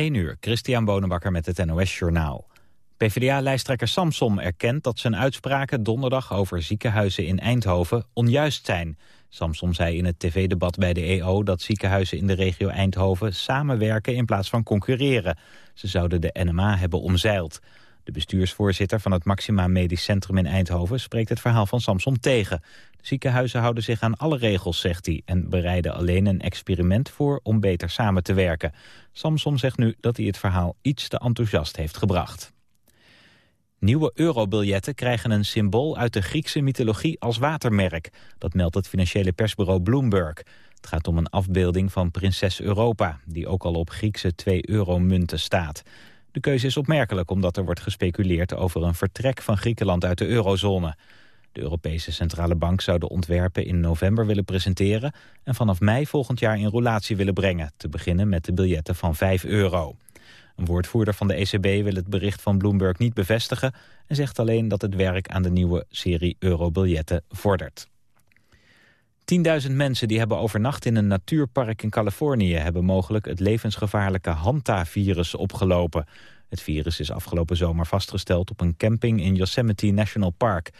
1 uur, Christian Bonenbakker met het NOS Journaal. PvdA-lijsttrekker Samsom erkent dat zijn uitspraken donderdag over ziekenhuizen in Eindhoven onjuist zijn. Samsom zei in het tv-debat bij de EO dat ziekenhuizen in de regio Eindhoven samenwerken in plaats van concurreren. Ze zouden de NMA hebben omzeild. De bestuursvoorzitter van het Maxima Medisch Centrum in Eindhoven spreekt het verhaal van Samsom tegen. De ziekenhuizen houden zich aan alle regels, zegt hij, en bereiden alleen een experiment voor om beter samen te werken. Samsom zegt nu dat hij het verhaal iets te enthousiast heeft gebracht. Nieuwe eurobiljetten krijgen een symbool uit de Griekse mythologie als watermerk. Dat meldt het financiële persbureau Bloomberg. Het gaat om een afbeelding van prinses Europa, die ook al op Griekse 2-euro-munten staat. De keuze is opmerkelijk omdat er wordt gespeculeerd over een vertrek van Griekenland uit de eurozone. De Europese Centrale Bank zou de ontwerpen in november willen presenteren... en vanaf mei volgend jaar in roulatie willen brengen... te beginnen met de biljetten van 5 euro. Een woordvoerder van de ECB wil het bericht van Bloomberg niet bevestigen... en zegt alleen dat het werk aan de nieuwe serie eurobiljetten vordert. 10.000 mensen die hebben overnacht in een natuurpark in Californië... hebben mogelijk het levensgevaarlijke Hanta-virus opgelopen. Het virus is afgelopen zomer vastgesteld op een camping in Yosemite National Park.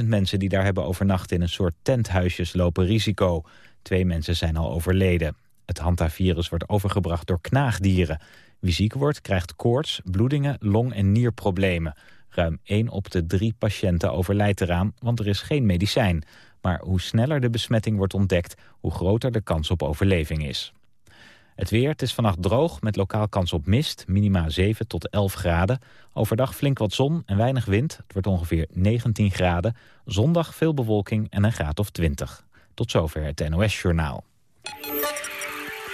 10.000 mensen die daar hebben overnacht in een soort tenthuisjes lopen risico. Twee mensen zijn al overleden. Het Hanta-virus wordt overgebracht door knaagdieren. Wie ziek wordt krijgt koorts, bloedingen, long- en nierproblemen. Ruim 1 op de 3 patiënten overlijdt eraan, want er is geen medicijn. Maar hoe sneller de besmetting wordt ontdekt, hoe groter de kans op overleving is. Het weer, het is vannacht droog met lokaal kans op mist, minima 7 tot 11 graden. Overdag flink wat zon en weinig wind, het wordt ongeveer 19 graden. Zondag veel bewolking en een graad of 20. Tot zover het NOS-journaal.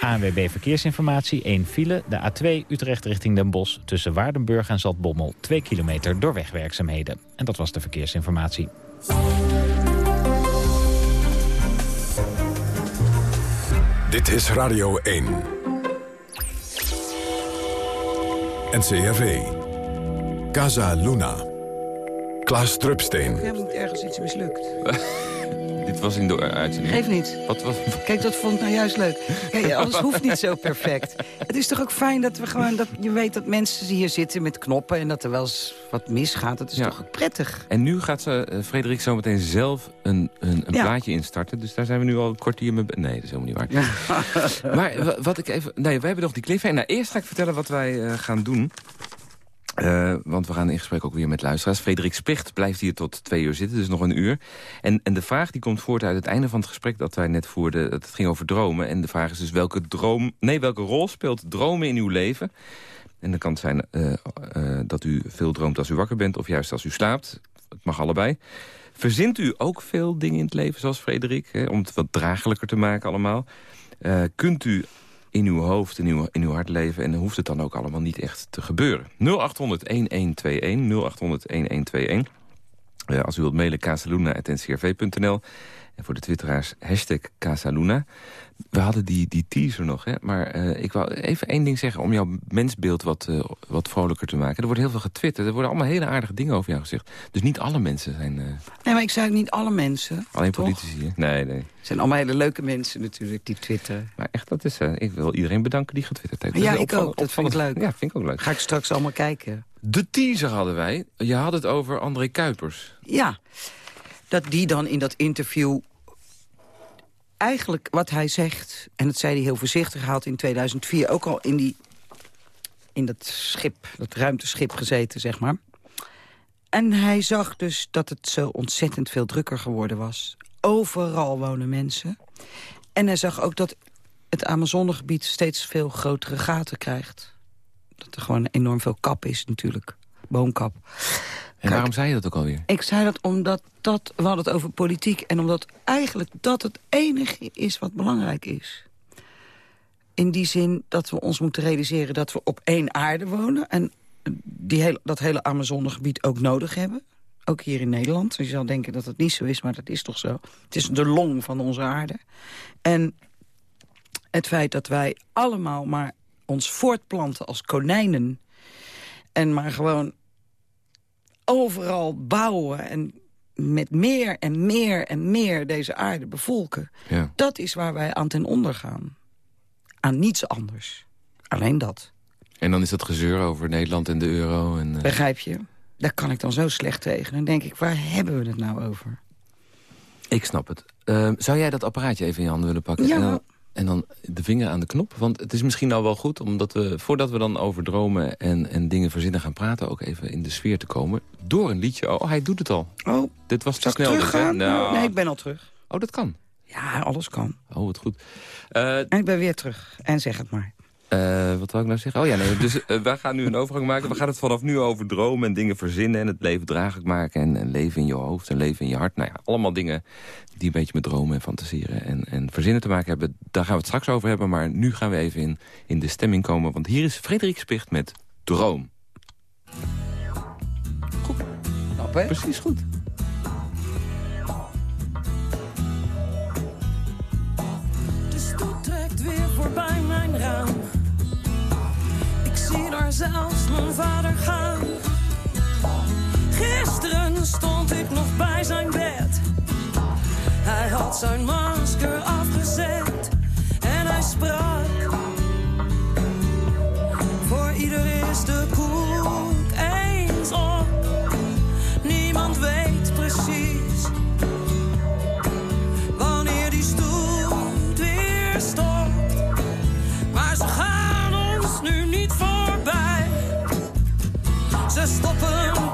ANWB Verkeersinformatie, 1 file, de A2 Utrecht richting Den Bosch... tussen Waardenburg en Zaltbommel, 2 kilometer door wegwerkzaamheden. En dat was de verkeersinformatie. Dit is Radio 1. NCRV. Casa Luna. Klaas Drupsteen. Ik heb niet ergens iets mislukt. Dit was in de uitzending. Geef niet. Wat was... Kijk, dat vond ik nou juist leuk. Kijk, alles hoeft niet zo perfect. Het is toch ook fijn dat we gewoon... dat je weet dat mensen hier zitten met knoppen... en dat er wel eens wat misgaat. Dat is Ja. toch ook prettig. En nu gaat ze, eh, Frederik zo meteen zelf een, een, een Ja. plaatje instarten. Dus daar zijn we nu al een kwartier mee... Nee, dat is helemaal niet waar. maar wa- wat ik even... Nee, wij hebben nog die cliffhanger. Nou, eerst ga ik vertellen wat wij eh, gaan doen. Eh, want we gaan in gesprek ook weer met luisteraars. Frederik Spicht blijft hier tot twee uur zitten, dus nog een uur. En, en de vraag die komt voort uit het einde van het gesprek dat wij net voerden. Het ging over dromen. En de vraag is dus welke, droom, nee, welke rol speelt dromen in uw leven? En dan kan het zijn eh, eh, dat u veel droomt als u wakker bent... of juist als u slaapt. Het mag allebei. Verzint u ook veel dingen in het leven, zoals Frederik? Hè, om het wat draaglijker te maken allemaal. Kunt u in uw hoofd, in uw, in uw hart leven... en dan hoeft het dan ook allemaal niet echt te gebeuren. 0800-1121, 0800-1121. Eh, als u wilt mailen, casaluna.ncrv.nl. En voor de twitteraars, hashtag Casaluna. We hadden die, die teaser nog, hè? maar eh, ik wou even één ding zeggen... om jouw mensbeeld wat, eh, wat vrolijker te maken. Er wordt heel veel getwitterd. Er worden allemaal hele aardige dingen over jou gezegd. Dus niet alle mensen zijn... eh, Nee, maar ik zei ook niet alle mensen. alleen toch? politici, hè? Nee, nee. Het zijn allemaal hele leuke mensen natuurlijk, die twitteren. Maar echt, dat is, ik wil iedereen bedanken die getwitterd heeft. Ja, ik ook. Dat vind ik leuk. Ja, vind ik ook leuk. Ga ik straks allemaal kijken. De teaser hadden wij. Je had het over André Kuipers. Ja, dat die dan in dat interview... Eigenlijk wat hij zegt, en dat zei hij heel voorzichtig... had in 2004 ook al in, die, in dat schip, dat ruimteschip gezeten, zeg maar. En hij zag dus dat het zo ontzettend veel drukker geworden was. Overal wonen mensen. En hij zag ook dat het Amazonegebied steeds veel grotere gaten krijgt. Dat er gewoon enorm veel kap is natuurlijk. Boomkap. En waarom zei je dat ook alweer? Ik zei dat omdat dat, we hadden het over politiek... en omdat eigenlijk dat het enige is wat belangrijk is. In die zin dat we ons moeten realiseren dat we op één aarde wonen... en die hele, dat hele Amazonegebied ook nodig hebben. Ook hier in Nederland. Je zou denken dat het niet zo is, maar dat is toch zo. Het is de long van onze aarde. En het feit dat wij allemaal maar ons voortplanten als konijnen... en maar gewoon overal bouwen en met meer en meer en meer deze aarde bevolken. Ja. Dat is waar wij aan ten onder gaan. Aan niets anders. Alleen dat. En dan is dat gezeur over Nederland en de euro. En, uh... Begrijp je? Daar kan ik dan zo slecht tegen. Dan denk ik, waar hebben we het nou over? Ik snap het. Uh, zou jij dat apparaatje even in je handen willen pakken? Ja. En dan, de vinger aan de knop? Want het is misschien nou wel goed, omdat we, voordat we dan over dromen en, en dingen verzinnen gaan praten... ook even in de sfeer te komen. Door een liedje. Oh, hij doet het al. Oh, Dit was te snel. teruggaan? Nou, Nee, ik ben al terug. Oh, dat kan. Ja, alles kan. Oh, wat goed. En ik ben weer terug. En zeg het maar. Eh, wat wil ik nou zeggen? Oh ja, nee, dus uh, wij gaan nu een overgang maken. We gaan het vanaf nu over dromen en dingen verzinnen... en het leven draaglijk maken en, en leven in je hoofd en leven in je hart. Nou ja, allemaal dingen die een beetje met dromen en fantaseren en, en verzinnen te maken hebben. Daar gaan we het straks over hebben, maar nu gaan we even in, in de stemming komen. Want hier is Frederik Spicht met Droom. Goed. Knap, hè? Precies goed. De stoet trekt weer voorbij mijn raam. Zelfs mijn vader gaan. Gisteren stond ik nog bij zijn bed. Hij had zijn masker afgezet en hij sprak. Voor ieder is de koek Ze stoppen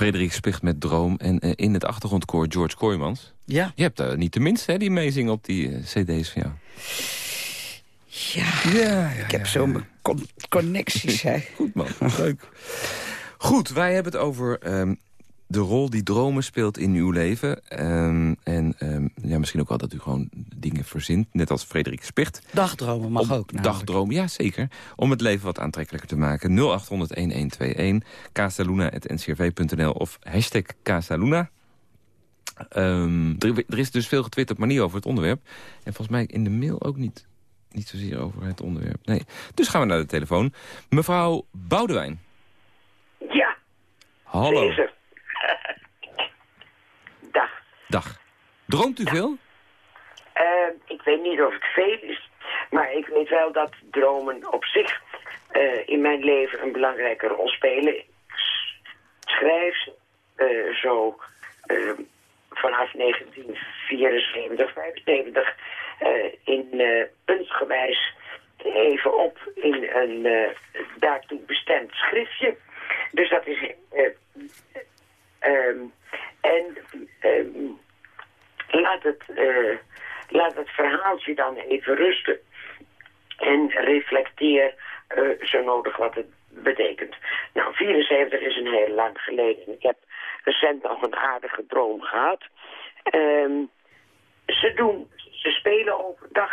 Frederik Spicht met Droom en eh, in het achtergrondkoor George Kooijmans. Ja. Je hebt uh, niet de minste, hè, die meezingen op die eh, cd's van jou. Ja, Ja, ik heb zo'n con connecties, hè. Goed man, leuk. Goed, wij hebben het over ehm, de rol die dromen speelt in uw leven. Ehm, en ehm, ja, misschien ook wel dat u gewoon dingen verzint, net als Frederik Spicht. Dagdromen mag Om- ook, namelijk. Dagdromen, ja zeker. Om het leven wat aantrekkelijker te maken. 0800-1121, casaluna.ncrv.nl of hashtag Casaluna. Ehm, er, er is dus veel getwitterd, maar niet over het onderwerp. En volgens mij in de mail ook niet, niet zozeer over het onderwerp. Nee. Dus gaan we naar de telefoon. Mevrouw Boudewijn. Ja, Hallo. deze. Dag. Droomt u veel? Eh, ik weet niet of het veel is, maar ik weet wel dat dromen op zich eh, in mijn leven een belangrijke rol spelen. Ik schrijf ze, eh, zo eh, vanaf 1974, 75 eh, in puntsgewijs even op in een daartoe bestemd schriftje. Dus dat is... eh, ehm, en ehm, laat, het, eh, laat het verhaaltje dan even rusten. En reflecteer eh, zo nodig wat het betekent. Nou, 74 is een heel lang geleden. Ik heb recent nog een aardige droom gehad. Ehm, ze doen, ze spelen overdag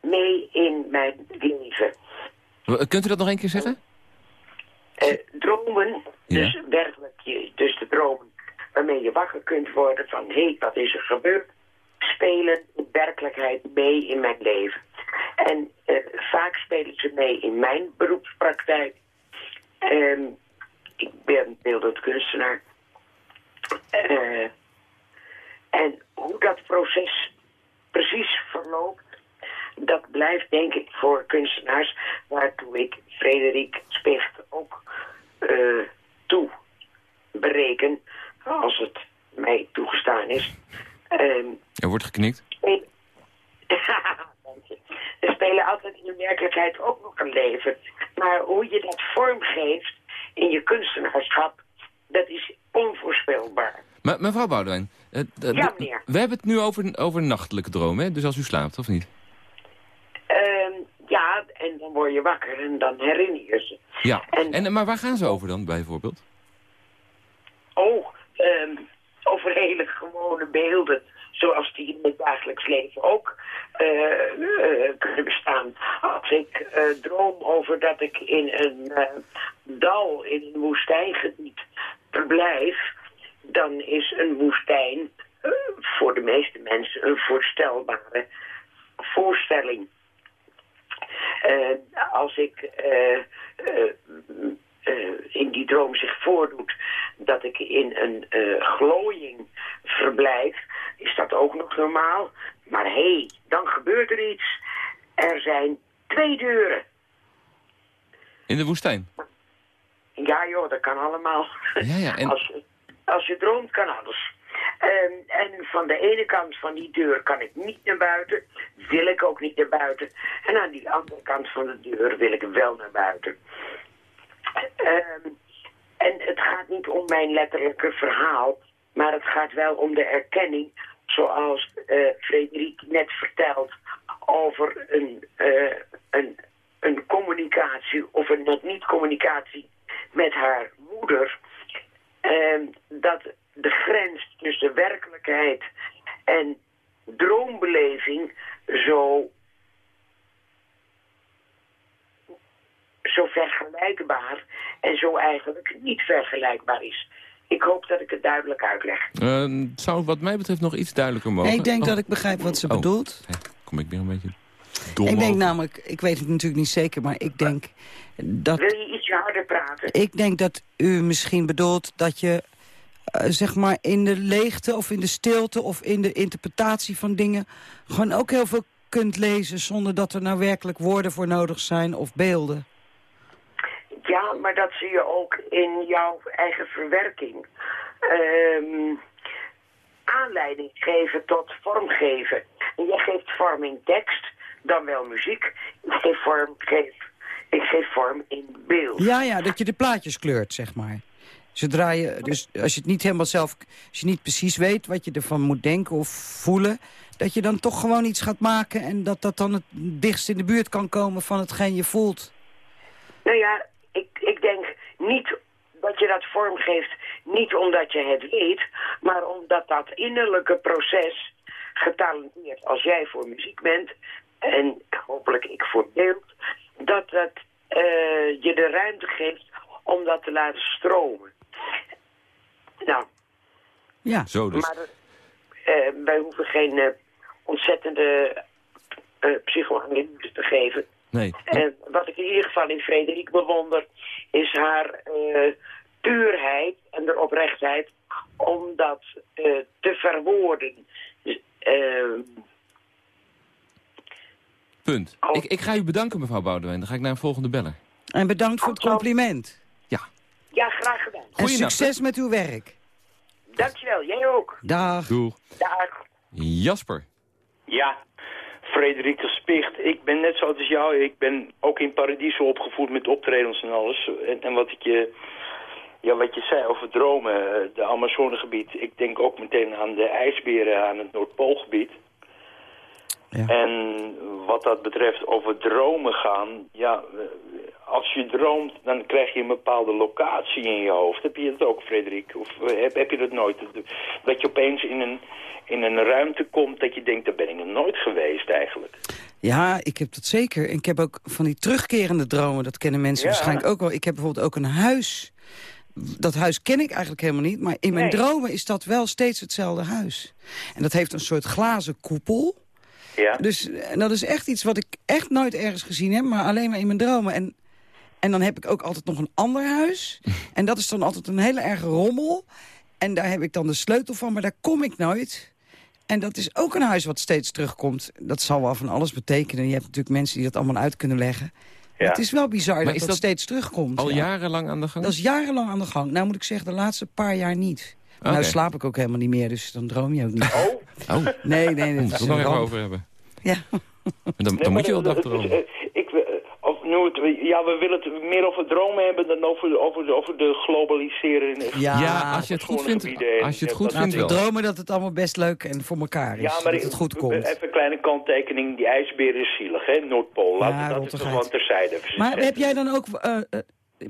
mee in mijn leven. Kunt u dat nog een keer zeggen? Eh, dromen, Ja. dus werkelijk, je, dus de dromen waarmee je wakker kunt worden van hé, wat is er gebeurd, spelen in werkelijkheid mee in mijn leven. En eh, vaak spelen ze mee in mijn beroepspraktijk. Ehm, ik ben beeldend kunstenaar. Eh, en hoe dat proces precies verloopt, dat blijft denk ik voor kunstenaars waartoe ik Frederik Spicht ook eh, toe bereken, als het mij toegestaan is. Ehm, Er wordt geknikt. Er spelen altijd in de werkelijkheid ook nog een leven. Maar hoe je dat vormgeeft in je kunstenaarschap, dat is onvoorspelbaar. Maar mevrouw Boudewijn, eh, Ja, we hebben het nu over, over nachtelijke dromen, hè? dus als u slaapt, of niet? Ehm, ja, en dan word je wakker en dan herinner je ze. Ja, En- en, maar waar gaan ze over dan, bijvoorbeeld? Oh, ehm, over hele gewone beelden, zoals die in het dagelijks leven ook eh, eh, kunnen bestaan. Als ik eh, droom over dat ik in een eh, dal, in een woestijngebied verblijf, dan is een woestijn eh, voor de meeste mensen een voorstelbare voorstelling. Eh, als ik eh, eh, eh, in die droom zich voordoet dat ik in een eh, glooiing verblijf, is dat ook nog normaal. Maar hé, hey, dan gebeurt er iets. Er zijn twee deuren. In de woestijn? Ja joh, dat kan allemaal. Ja, ja, en- Als, je- als je droomt kan alles. Ehm, en van de ene kant van die deur kan ik niet naar buiten. Wil ik ook niet naar buiten. En aan die andere kant van de deur wil ik wel naar buiten. Ehm, en het gaat niet om mijn letterlijke verhaal. Maar het gaat wel om de erkenning. Zoals eh Frederik net vertelt. Over een, eh, een, een communicatie of een net niet communicatie met haar moeder. Ehm, dat de grens tussen werkelijkheid en droombeleving zo, zo vergelijkbaar en zo eigenlijk niet vergelijkbaar is. Ik hoop dat ik het duidelijk uitleg. Eh, het zou wat mij betreft nog iets duidelijker mogen. Nee, ik denk Oh, dat ik begrijp wat ze Oh. bedoelt. Kom ik weer een beetje dom Ik denk over. namelijk, ik weet het natuurlijk niet zeker, maar ik denk dat, Wil je ietsje harder praten? ik denk dat u misschien bedoelt dat je eh, zeg maar in de leegte of in de stilte of in de interpretatie van dingen gewoon ook heel veel kunt lezen zonder dat er nou werkelijk woorden voor nodig zijn of beelden. Ja, maar dat zie je ook in jouw eigen verwerking. Ehm, aanleiding geven tot vormgeven. En jij geeft vorm in tekst, dan wel muziek. Ik geef vorm, geef, ik geef vorm in beeld. Ja, ja, dat je de plaatjes kleurt, zeg maar. Zodra je, dus als je het niet helemaal zelf, als je niet precies weet wat je ervan moet denken of voelen, dat je dan toch gewoon iets gaat maken en dat dat dan het dichtst in de buurt kan komen van hetgeen je voelt. Nou ja, ik, ik denk niet dat je dat vormgeeft, niet omdat je het weet, maar omdat dat innerlijke proces getalenteerd als jij voor muziek bent en hopelijk ik voor beeld, dat dat eh, je de ruimte geeft om dat te laten stromen. Nou, Ja, Zo dus. maar eh, wij hoeven geen eh, ontzettende eh psychoanalyse te geven. Nee. En wat ik in ieder geval in Frederik bewonder, is haar eh, puurheid en de oprechtheid om dat eh, te verwoorden. Eh, Punt. Oh. Ik, ik ga u bedanken, mevrouw Boudewijn. Dan ga ik naar een volgende beller. en bedankt voor het compliment. Ja. ja, graag gedaan. En succes met uw werk. Dankjewel, jij ook. Dag. Doeg. Dag. Jasper. Ja, Frederik de Spicht. Ik ben net zoals jou. Ik ben ook in Paradiso opgevoed met optredens en alles. En, en wat ik je... Ja, wat je zei over dromen, eh, de Amazonegebied. Ik denk ook meteen aan de ijsberen aan het Noordpoolgebied. Ja. En wat dat betreft over dromen gaan, ja, eh, als je droomt, dan krijg je een bepaalde locatie in je hoofd. Heb je dat ook, Frederik? Of eh, heb, heb je dat nooit? Dat je opeens in een, in een ruimte komt dat je denkt, daar ben ik nog nooit geweest eigenlijk. Ja, ik heb dat zeker. En ik heb ook van die terugkerende dromen. Dat kennen mensen Ja. waarschijnlijk ook wel. Ik heb bijvoorbeeld ook een huis. Dat huis ken ik eigenlijk helemaal niet. Maar in mijn Nee. dromen is dat wel steeds hetzelfde huis. En dat heeft een soort glazen koepel. Ja? Dus en dat is echt iets wat ik echt nooit ergens gezien heb. Maar alleen maar in mijn dromen. En, en dan heb ik ook altijd nog een ander huis. en dat is dan altijd een hele erge rommel. En daar heb ik dan de sleutel van. Maar daar kom ik nooit. En dat is ook een huis wat steeds terugkomt. Dat zal wel van alles betekenen. Je hebt natuurlijk mensen die dat allemaal uit kunnen leggen. Ja. Het is wel bizar dat is dat, dat steeds terugkomt. Al ja. jarenlang aan de gang? Dat is jarenlang aan de gang. Nou moet ik zeggen, de laatste paar jaar niet. Oké. Nou slaap ik ook helemaal niet meer, dus dan droom je ook niet. Oh, Oh, Nee, nee, nee. is het nog even over hebben. Ja. En Dan, nee, dan moet je wel dat- dag het ja, we willen het meer over dromen hebben dan over, over, de- over de globalisering. Ja, Ja, als je het goed vindt, als je het goed vindt wel. dromen dat het allemaal best leuk en voor elkaar is. Ja, maar dat het goed komt. Even een kleine kanttekening. Die ijsbeer is zielig, hè? Noordpool. Laten Ja, we dat gewoon terzijde Maar heb jij dan ook eh, eh,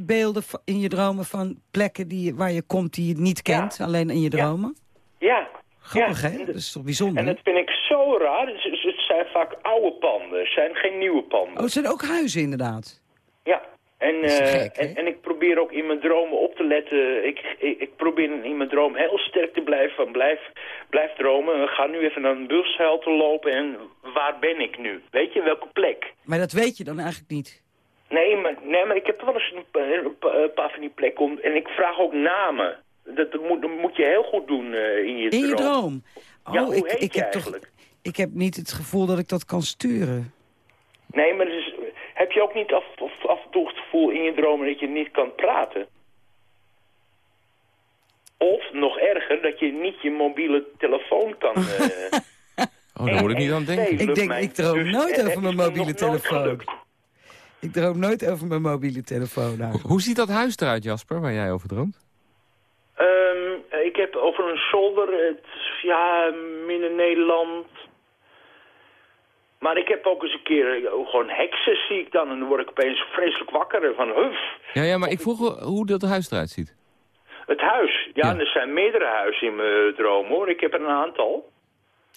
beelden in je dromen van plekken die, je- waar je komt die je niet kent? Alleen in je dromen? Ja. Grappig, ja. hè? Dat is toch bijzonder? En dat vind ik zo raar. Vaak oude panden. Het zijn geen nieuwe panden. Oh, het zijn ook huizen inderdaad. Ja. En, eh, gek, en, en ik probeer ook in mijn dromen op te letten. Ik, ik, ik probeer in mijn droom heel sterk te blijven van blijf, blijf dromen. We gaan nu even naar een bushalte lopen en waar ben ik nu? Weet je, welke plek? Maar dat weet je dan eigenlijk niet. Nee, maar, nee, maar ik heb wel eens een, pa- een pa- een paar van die plekken om, en ik vraag ook namen. Dat, dat, moet, dat moet je heel goed doen eh, in je In je droom. droom? Oh, Ja, hoe ik, heet ik je heb toch, eigenlijk? Ik heb niet het gevoel dat ik dat kan sturen. Nee, maar dus, heb je ook niet af, af, af en toe het gevoel in je dromen dat je niet kan praten? Of, nog erger, dat je niet je mobiele telefoon kan... eh, Oh, daar moet ik niet aan denken. Ik denk, ik droom nooit over mijn mobiele telefoon. Ik droom nooit over mijn mobiele telefoon. Ho- Hoe ziet dat huis eruit, Jasper, waar jij over droomt? Ik heb over een zolder, het, ja, midden-Nederland. Maar ik heb ook eens een keer eh, gewoon heksen zie ik dan. En dan word ik opeens vreselijk wakker van huf. Ja, ja, maar ik vroeg hoe dat huis eruit ziet. Het huis. Ja, Ja. er zijn meerdere huizen in mijn droom hoor. Ik heb er een aantal.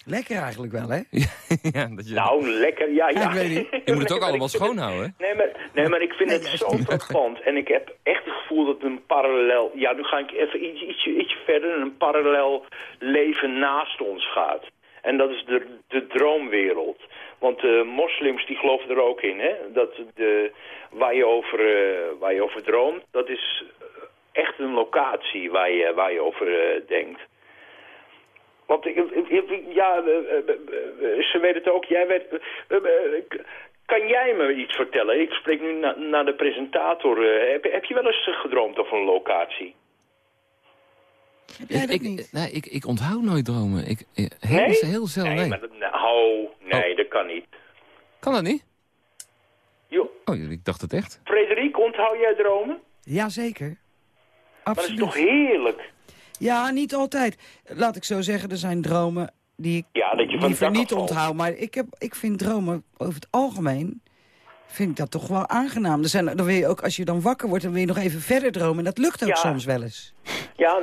Lekker eigenlijk wel, hè? ja, dat je... Nou, lekker. Ja, ja. Ja, ik weet niet. je moet het ook allemaal schoonhouden, hè? Nee, maar, nee, maar ik vind Nee, het zo frappant. En ik heb echt het gevoel dat een parallel... Ja, nu ga ik even iets, ietsje, ietsje verder. Een parallel leven naast ons gaat. En dat is de, de droomwereld. Want de moslims die geloven er ook in, hè? Dat de, waar, je over, eh, waar je over droomt, dat is echt een locatie waar je, waar je over eh, denkt. Want ik, ik- ik- ja, eh, eh, eh, ze weet het ook. Jij weet, kan jij me iets vertellen? Ik spreek nu na- naar de presentator. Eh, heb, heb je wel eens gedroomd over een locatie? Heb jij Ik, dat ik, niet? nee, ik, ik onthoud nooit dromen. Ik, heel, Nee? heel zelden, nee. maar dat, nou, nee, dat kan niet. Kan dat niet? Jo, Oh, ik dacht het echt. Frederik, onthoud jij dromen? Jazeker. Maar dat is Absoluut. toch heerlijk? Ja, niet altijd. Laat ik zo zeggen, er zijn dromen die ik Ja, dat je van liever niet onthoud. Maar ik, heb, ik vind dromen over het algemeen... vind ik dat toch wel aangenaam. Er zijn, dan wil je ook, als je dan wakker wordt, dan wil je nog even verder dromen. En dat lukt ook Ja. soms wel eens. Ja,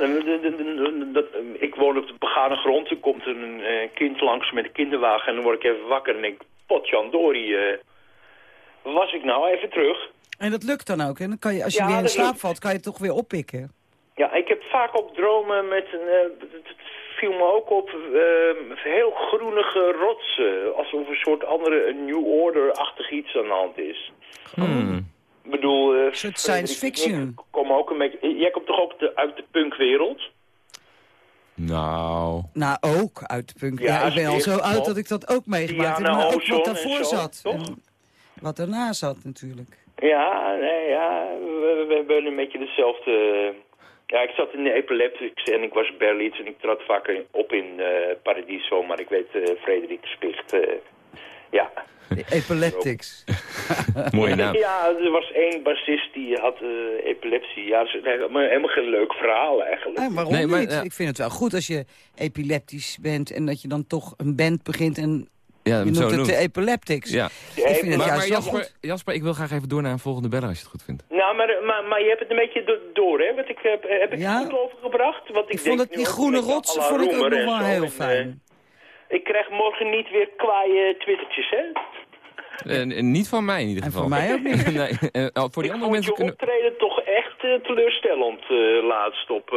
dat, ik woon op de begane grond. Er komt een eh, kind langs met een kinderwagen en dan word ik even wakker en denk ik, potjandori, eh was ik nou even terug? En dat lukt dan ook. En dan kan je, als je Ja, weer in slaap lukt. valt, kan je het toch weer oppikken. Ja, ik heb vaak ook dromen met een... eh, het viel me ook op, eh, heel groenige rotsen. Alsof een soort andere een New Order-achtig iets aan de hand is. Hmm. Ik bedoel... eh, Een soort science fiction. kom ook een beetje... Jij komt toch ook de- uit de punkwereld? Nou... Nou, ook uit de punk. Ja, Ja, ik ben al zo oud dat ik dat ook meegemaakt heb. Maar ook wat en daarvoor zo, zat. toch? En wat daarna zat natuurlijk. Ja, nee, ja, we, we hebben een beetje dezelfde... Ja, ik zat in de epileptics en ik was Berlitz en ik trad vaker op in eh, Paradiso, maar ik weet eh Frederik de Spicht, eh, ja. Epileptics. Mooie naam. Ja, er was één bassist die had eh, epilepsie. Ja, is helemaal, helemaal geen leuk verhaal eigenlijk. Nee, waarom Nee, maar, niet? ja. Ik vind het wel goed als je epileptisch bent... en dat je dan toch een band begint en Ja, je zo noemt het noemt. de epileptics. Ja. Ik vind het Maar, juist maar wel Jasper, goed. Jasper, ik wil graag even door naar een volgende beller als je het goed vindt. Nou, maar, maar, maar je hebt het een beetje do- door, hè? Want ik heb, heb ik Ja. het goed overgebracht? Want ik, Ik vond denk het, die groene rots vond ik ook nog en wel heel En, eh, fijn. ik krijg morgen niet weer kwaaie twittertjes, hè? En, en niet van mij in ieder En geval. voor mij ook niet. nee, eh, oh, voor die ik andere vond mensen je kunnen... optreden toch echt eh, teleurstellend eh, laatst op...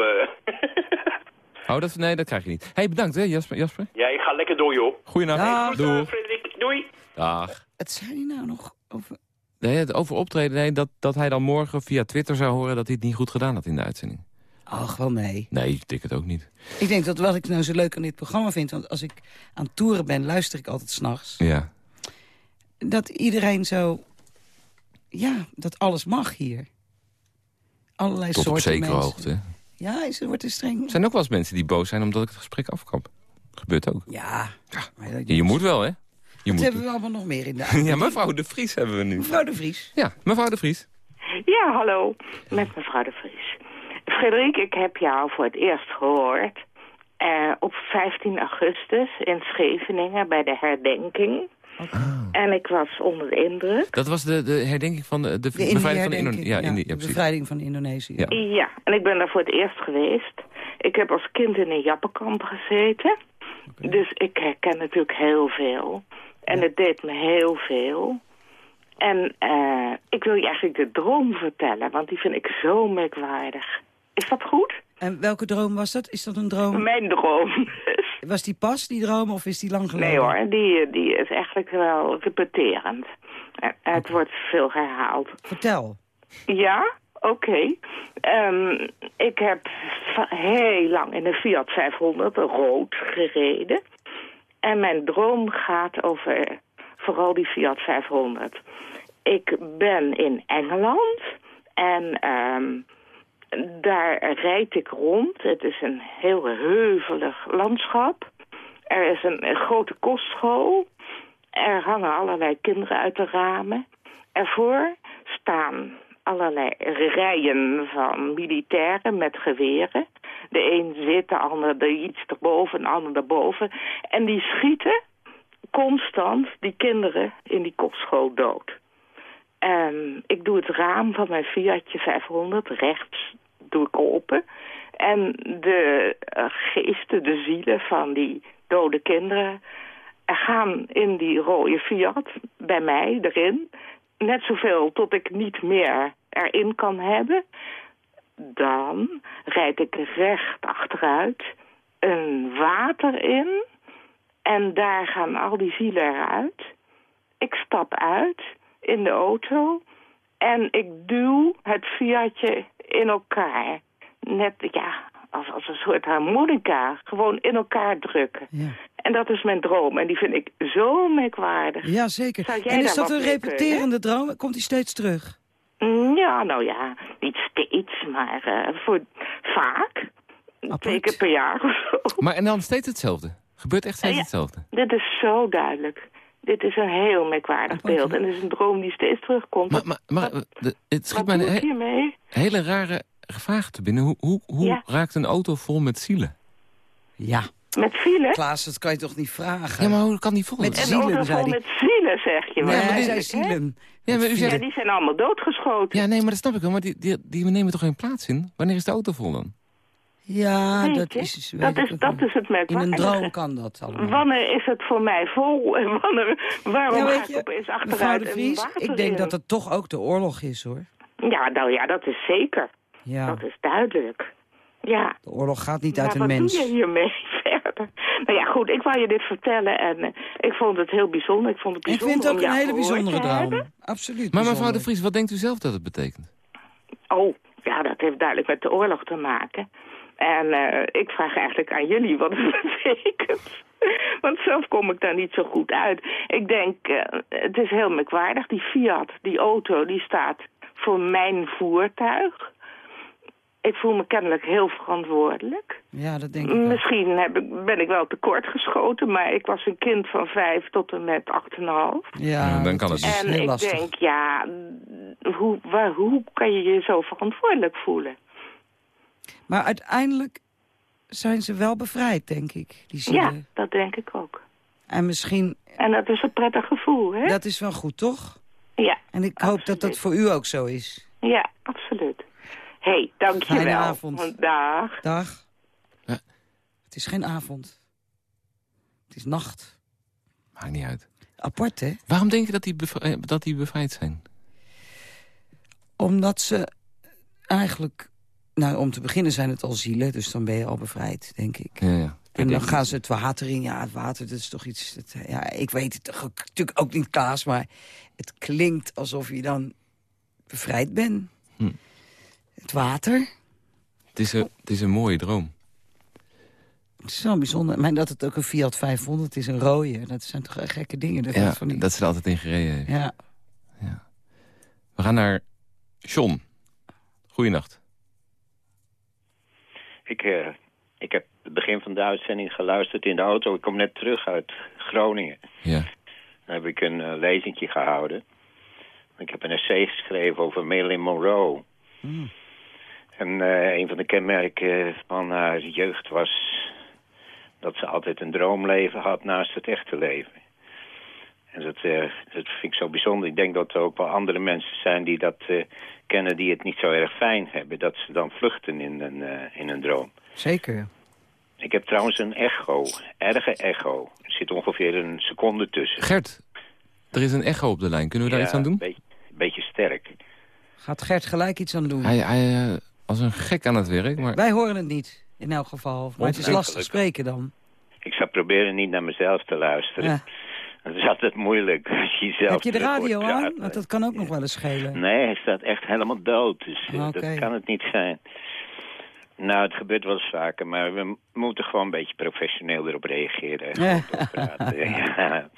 Oh, dat, nee, dat krijg je niet. hey, bedankt hè, Jasper. Jasper. ja, ik ga lekker door, joh. Goeienacht. Dag. Doei. Frederik, doei. Dag. Het zei hij nou nog over... Nee, het over optreden, nee, dat, dat hij dan morgen via Twitter zou horen dat hij het niet goed gedaan had in de uitzending. Ach, wel nee. Nee, ik denk het ook niet. Ik denk dat wat ik nou zo leuk aan dit programma vind... want als ik aan toeren ben, luister ik altijd s'nachts... Ja. dat iedereen zo... Ja, dat alles mag hier. Allerlei Tot op soorten zekere mensen. hoogte. Ja, is, wordt er streng. Er zijn ook wel eens mensen die boos zijn omdat ik het gesprek afkap. Gebeurt ook. Ja. Maar dat- Je, je moet wel, hè? Je moet. hebben we allemaal nog meer in de Ja, mevrouw de Vries hebben we nu. Mevrouw de Vries. Ja, mevrouw de Vries. Ja, hallo, met mevrouw de Vries. Frederik, ik heb jou voor het eerst gehoord eh, op 15 augustus in Scheveningen bij de herdenking. En ik was onder de indruk. Dat was de, de herdenking van de, de, De bevrijding van Indonesië. Ja, ja, Indië, ja, de bevrijding van Indonesië. Ja. Ja, en ik ben daar voor het eerst geweest. Ik heb als kind in een jappenkamp gezeten. Dus ik herken natuurlijk heel veel. En het deed me heel veel. En eh, ik wil je eigenlijk de droom vertellen, want die vind ik zo merkwaardig. Is dat goed? En welke droom was dat? Is dat een droom? Mijn droom. Was die pas, die droom, of is die lang geleden? Nee hoor, die, die is eigenlijk wel repeterend. Eh, Het wordt veel herhaald. Vertel. Ja, oké. Ehm, ik heb heel lang in een Fiat 500 rood gereden. En mijn droom gaat over vooral die Fiat 500. Ik ben in Engeland en ehm, daar rijd ik rond. Het is een heel heuvelig landschap. Er is een, grote kostschool. Er hangen allerlei kinderen uit de ramen. Ervoor staan allerlei rijen van militairen met geweren. De een zit, de ander er iets erboven, de ander daarboven. En die schieten constant die kinderen in die kostschool dood. En ik doe het raam van mijn Fiatje 500 rechts doe ik open. En de eh, geesten, de zielen van die dode kinderen... er gaan in die rode Fiat, bij mij, erin... net zoveel tot ik niet meer erin kan hebben. Dan rijd ik recht achteruit een water in... en daar gaan al die zielen eruit. Ik stap uit in de auto... En ik duw het Fiatje in elkaar. Net, ja, als, als een soort harmonica. Gewoon in elkaar drukken. Ja. En dat is mijn droom. En die vind ik zo merkwaardig. Ja, zeker. En is dat een repeterende droom? Komt die steeds terug? Mm, Ja, nou ja, niet steeds, maar eh, voor vaak. Twee keer per jaar of zo. Maar en dan steeds hetzelfde. Gebeurt echt steeds Ja. hetzelfde. Dit is zo duidelijk. Dit is een heel merkwaardig beeld. En het is een droom die steeds terugkomt. Maar, maar, maar eh, de- het schiet Wat mij een he- hele rare vraag te binnen. Hoe, hoe, hoe Ja. raakt een auto vol met zielen? Ja, Met file? Klaas, dat kan je toch niet vragen? Ja, maar hoe kan die vol? Met zielen, zei vol met zielen, zeg je. Nee, maar. Hè? zei zielen. Ja, maar u Ja, zegt... die zijn allemaal doodgeschoten. Ja, nee, maar dat snap ik wel. Maar die, die, die nemen toch geen plaats in? Wanneer is de auto vol dan? Ja, Weet dat je? is... dat, ik is, dat wel. is het In een droom kan dat allemaal. Wanneer is het voor mij vol en wanneer, waarom Ja, ga ik opeens Mevrouw achteruit de Vries, ik denk in? dat het toch ook de oorlog is, hoor. Ja, nou ja, dat is zeker. Ja, Dat is duidelijk. Ja. de oorlog gaat niet maar uit een wat mens. doe je hiermee verder? Nou ja, goed, ik wou je dit vertellen en eh, ik vond het heel bijzonder. Ik vond het Ik bijzonder vind het ook een hele bijzondere droom. Absoluut Maar mevrouw de Vries, wat denkt u zelf dat het betekent? Oh, ja, dat heeft duidelijk met de oorlog te maken. En eh, ik vraag eigenlijk aan jullie wat het betekent. Want zelf kom ik daar niet zo goed uit. Ik denk, eh, het is heel merkwaardig. Die Fiat, die auto, die staat voor mijn voertuig. Ik voel me kennelijk heel verantwoordelijk. Ja, dat denk ik wel. Misschien heb ik, ben ik wel tekortgeschoten, maar ik was een kind van vijf tot en met acht en een half. Ja, Ja, dan kan het. En ik lastig. denk, ja, hoe, waar, hoe kan je je zo verantwoordelijk voelen? Maar uiteindelijk zijn ze wel bevrijd, denk ik, die zielen. Ja, dat denk ik ook. En misschien, En dat is een prettig gevoel, hè? dat is wel goed, toch? Ja, En ik hoop dat dat voor u ook zo is. ja, absoluut. Hé, hey, dankjewel. Fijne avond. Dag. Dag. Ja. Het is geen avond. Het is nacht. Maakt niet uit. Apart, hè? Waarom denk je dat die, eh, dat die bevrijd zijn? Omdat ze eigenlijk... Nou, om te beginnen zijn het al zielen, dus dan ben je al bevrijd, denk ik. Ja, ja. En dan gaan ze het water in. Ja, het water, dat is toch iets... Dat, ja, ik weet het toch natuurlijk ook niet, Klaas, maar het klinkt alsof je dan bevrijd bent. Hm. Het water, Het, is een, het is een mooie droom. het is wel bijzonder. Maar dat het ook een Fiat 500 is, een rode, dat zijn toch gekke dingen. Dat Ja, is van die... dat ze er altijd in gereden heeft. ja. We gaan naar John. Goeienacht. Ik, eh, ik heb het begin van de uitzending geluisterd in de auto. Ik kom net terug uit Groningen. Ja. Daar heb ik een uh, lezingje gehouden. Ik heb een essay geschreven over Marilyn Monroe. Mm. En eh, een van de kenmerken van haar jeugd was dat ze altijd een droomleven had naast het echte leven. En dat, eh, dat vind ik zo bijzonder. Ik denk dat er ook wel andere mensen zijn die dat eh, kennen die het niet zo erg fijn hebben. Dat ze dan vluchten in een, eh, in een droom. Zeker. Ik heb trouwens een echo, erge echo. Er zit ongeveer een seconde tussen. Gert, er is een echo op de lijn. Kunnen we daar Ja, iets aan doen? Een beetje, beetje sterk. Gaat Gert gelijk iets aan doen? Hij, hij als een gek aan het werk, maar... Wij horen het niet, in elk geval. Maar het is lastig spreken dan. Ik zou proberen niet naar mezelf te luisteren. Ja. Dat is altijd moeilijk als je zelf Heb je de radio aan? Want dat kan ook nog wel eens schelen. Nee, hij staat echt helemaal dood. Dus eh, dat kan het niet zijn. Nou, het gebeurt wel eens vaker, maar we moeten gewoon een beetje professioneel erop reageren. en Ja. ja.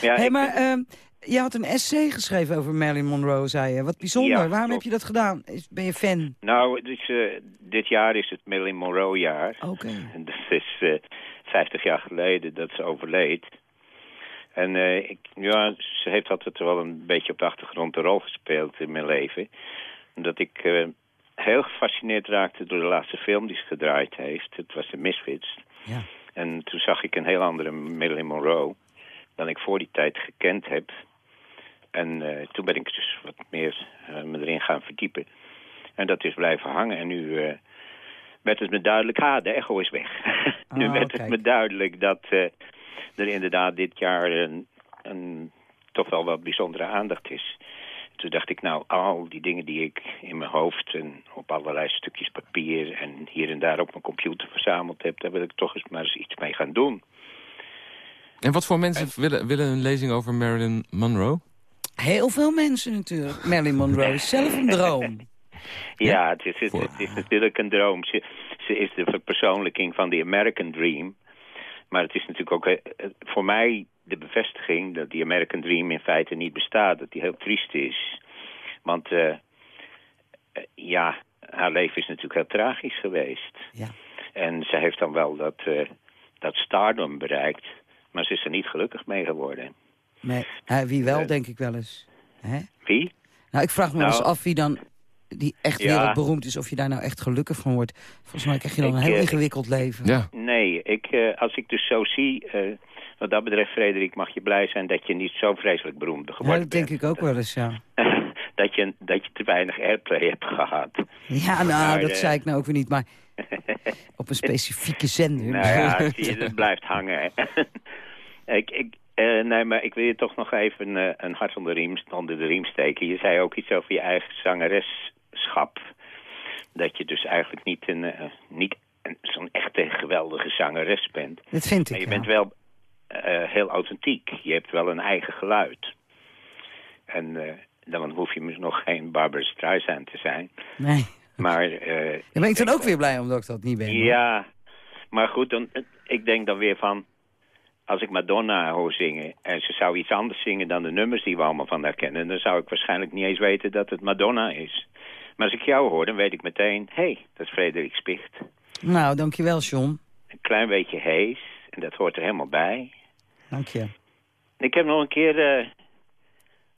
Ja, Hé, ik- maar ehm, je had een essay geschreven over Marilyn Monroe, zei je. Wat bijzonder. Ja, Waarom heb je dat gedaan? Ben je fan? Nou, is, eh, dit jaar is het Marilyn Monroe jaar. Oké. En dat is eh 50 jaar geleden dat ze overleed. En eh, ik, ja, ze heeft altijd wel een beetje op de achtergrond een rol gespeeld in mijn leven. Omdat ik eh, heel gefascineerd raakte door de laatste film die ze gedraaid heeft. Het was de Misfits. Ja. En toen zag ik een heel andere Marilyn Monroe dan ik voor die tijd gekend heb. En eh, toen ben ik dus wat meer me erin gaan verdiepen. En dat is blijven hangen. En nu werd het me duidelijk, ah, de echo is weg. nu Ah, werd kijk. het me duidelijk dat er inderdaad dit jaar een, een toch wel wat bijzondere aandacht is. Toen dacht ik, nou, al die dingen die ik in mijn hoofd en op allerlei stukjes papier en hier en daar op mijn computer verzameld heb, daar wil ik toch eens maar eens iets mee gaan doen. En wat voor mensen willen, willen een lezing over Marilyn Monroe? Heel veel mensen natuurlijk. Marilyn Monroe is zelf een droom. Ja, het, is, het, is natuurlijk een droom. Ze, ze is de verpersoonlijking van de American Dream. Maar het is natuurlijk ook eh, eh, voor mij de bevestiging dat die American Dream in feite niet bestaat. Dat die heel triest is. Want eh, ja, haar leven is natuurlijk heel tragisch geweest. Ja. En ze heeft dan wel dat, eh, dat stardom bereikt. Maar ze is er niet gelukkig mee geworden. Nee, hè, wie wel, denk ik wel eens. Hè? Wie? Nou, ik vraag me wel eens Nou. af wie dan die echt Ja. wereldberoemd is... of je daar nou echt gelukkig van wordt. Volgens mij krijg je dan Ik, een heel ingewikkeld leven. Ja. Nee, ik, eh, als ik dus zo zie... eh, wat dat betreft, Frederik, mag je blij zijn dat je niet zo vreselijk beroemd Ja, geworden dat denk bent. ik ook wel eens, ja. dat, je, dat je te weinig airplay hebt gehad. Ja, nou, Maar, dat eh, zei ik nou ook weer niet, maar op een specifieke zender. nou ja, zie je, dat blijft hangen. ik, ik, nee, maar ik wil je toch nog even een hart onder de, riem, onder de riem steken. Je zei ook iets over je eigen zangeresschap. Dat je dus eigenlijk niet, een, niet zo'n echte geweldige zangeres bent. Dat vind Maar ik je wel. bent wel eh, heel authentiek. Je hebt wel een eigen geluid. En eh, dan hoef je misschien nog geen Barbara Streisand te zijn. Nee. Maar, eh, Daar ben ik dan ook weer blij omdat ik dat niet ben. hoor. ja, maar goed, dan, ik denk dan weer van... Als ik Madonna hoor zingen en ze zou iets anders zingen dan de nummers die we allemaal van haar kennen... dan zou ik waarschijnlijk niet eens weten dat het Madonna is. Maar als ik jou hoor, dan weet ik meteen... hé, hey, dat is Frederik Spicht. Nou, dankjewel, John. Een klein beetje hees, en dat hoort er helemaal bij. Dank je. Ik heb nog een keer eh,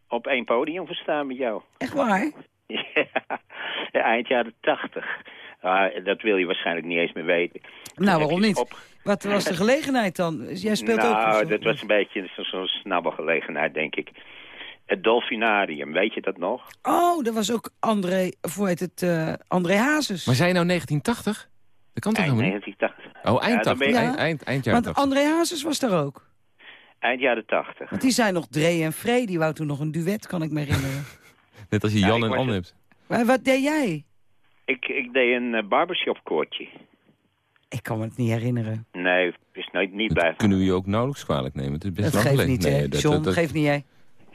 op één podium gestaan met jou. Echt waar? Ja, eind jaren tachtig. Ah, dat wil je waarschijnlijk niet eens meer weten. Nou, waarom niet? op- Wat was de gelegenheid dan? Jij speelt ook... nou, dat was een beetje zo- zo'n snabbelgelegenheid, denk ik. Het Dolfinarium, weet je dat nog? Oh, dat was ook André, of hoe heet het, eh, André Hazes. Maar zei je nou 1980? Dat kan toch Eind helemaal niet? 1980. Oh, eind Ja, dan 80. ben je- Ja. Eind, eind, eind jaren Want 80. André Hazes was daar ook. Eind jaren 80. Want die zijn nog Dre en Frey, die wou toen nog een duet, kan ik me herinneren. Net als je Ja, Jan en Anne het- hebt. maar wat deed jij? Ik, ik deed een barbershop koortje. Ik kan me het niet herinneren. Nee, is nooit niet blijven. kunnen we je ook nauwelijks kwalijk nemen. Het is best Dat lang geeft niet, hè? Nee, dat- John, dat- dat- geeft niet jij.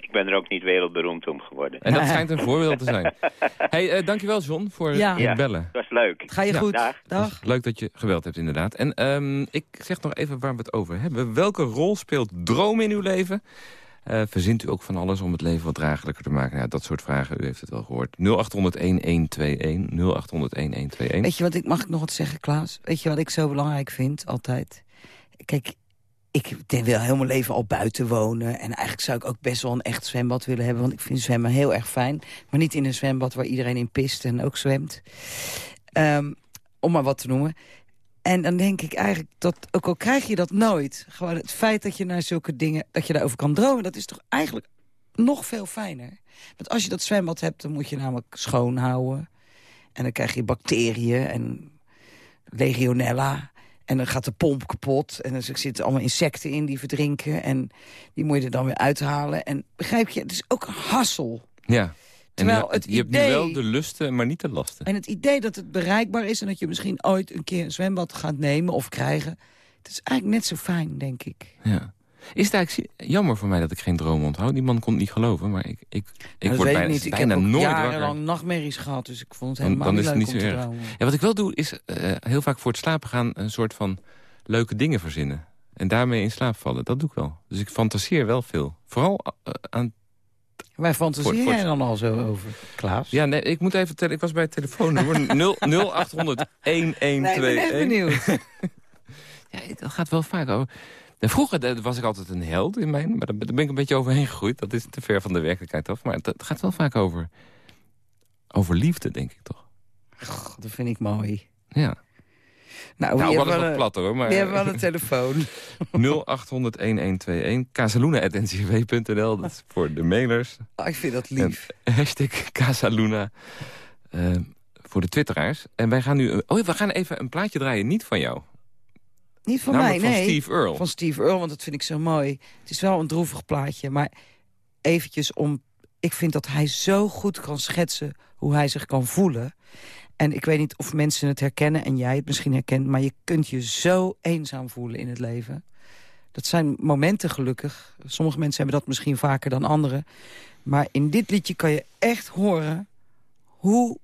Ik ben er ook niet wereldberoemd om geworden. En dat schijnt een voorbeeld te zijn. hey, eh, dankjewel John voor Ja. het Ja. bellen. Dat was leuk. Ga je Ja. goed? Dag. Dag. Leuk dat je geweld hebt inderdaad. En ehm, ik zeg nog even waar we het over hebben. Welke rol speelt droom in uw leven? Eh, verzint u ook van alles om het leven wat draaglijker te maken? Ja, dat soort vragen, u heeft het wel gehoord. 0800-1121, 0800-1121. Weet je wat ik, mag ik nog wat zeggen, Klaas? Weet je wat ik zo belangrijk vind, altijd? Kijk, ik wil heel mijn leven al buiten wonen. En eigenlijk zou ik ook best wel een echt zwembad willen hebben. Want ik vind zwemmen heel erg fijn. Maar niet in een zwembad waar iedereen in pist en ook zwemt. Ehm, om maar wat te noemen. En dan denk ik eigenlijk dat, ook al krijg je dat nooit... gewoon het feit dat je naar zulke dingen, dat je daarover kan dromen... dat is toch eigenlijk nog veel fijner. Want als je dat zwembad hebt, dan moet je namelijk schoonhouden. En dan krijg je bacteriën en legionella. En dan gaat de pomp kapot. En er zitten allemaal insecten in die verdrinken. En die moet je er dan weer uithalen. En begrijp je, het is ook een hassel. Ja. Terwijl je, het je hebt nu wel de lusten, maar niet de lasten. En het idee dat het bereikbaar is... en dat je misschien ooit een keer een zwembad gaat nemen of krijgen... het is eigenlijk net zo fijn, denk ik. Ja. Is het eigenlijk jammer voor mij dat ik geen droom onthoud? Die man kon het niet geloven, maar ik, ik, ik Nou, word bijna, ik niet. Ik bijna heb ook nooit jarenlang nachtmerries gehad... dus ik vond het helemaal dan niet is het leuk niet om zo te erg. dromen. Ja, wat ik wel doe, is eh, heel vaak voor het slapen gaan... een soort van leuke dingen verzinnen. En daarmee in slaap vallen. Dat doe ik wel. Dus ik fantaseer wel veel. Vooral eh, aan... Waar fantaseer jij dan al zo over, Klaas? Ja, nee, ik moet even... tellen. Ik was bij het telefoonnummer 0 0800 1121. nee, ik ben benieuwd. Ja, dat gaat wel vaak over. En vroeger was ik altijd een held in mijn... Maar daar ben ik een beetje overheen gegroeid. Dat is te ver van de werkelijkheid af. Maar het, het gaat wel vaak over... Over liefde, denk ik toch? Goh, dat vind ik mooi. Ja. Nou, Nou, wat is wat we- platter hoor. Maar Die hebben wel een telefoon. 0800-1121. Casaluna.ncw.nl. Dat is voor de mailers. Ah, ik vind dat lief. En hashtag Casaluna. eh, voor de twitteraars. En wij gaan nu... Oh, we gaan even een plaatje draaien. Niet van jou. Niet van Namelijk mij, van nee. Steve Earle. Van Steve Earle, want dat vind ik zo mooi. Het is wel een droevig plaatje, maar eventjes om... Ik vind dat hij zo goed kan schetsen hoe hij zich kan voelen. En ik weet niet of mensen het herkennen en jij het misschien herkent... maar je kunt je zo eenzaam voelen in het leven. Dat zijn momenten gelukkig. Sommige mensen hebben dat misschien vaker dan anderen. Maar in dit liedje kan je echt horen hoe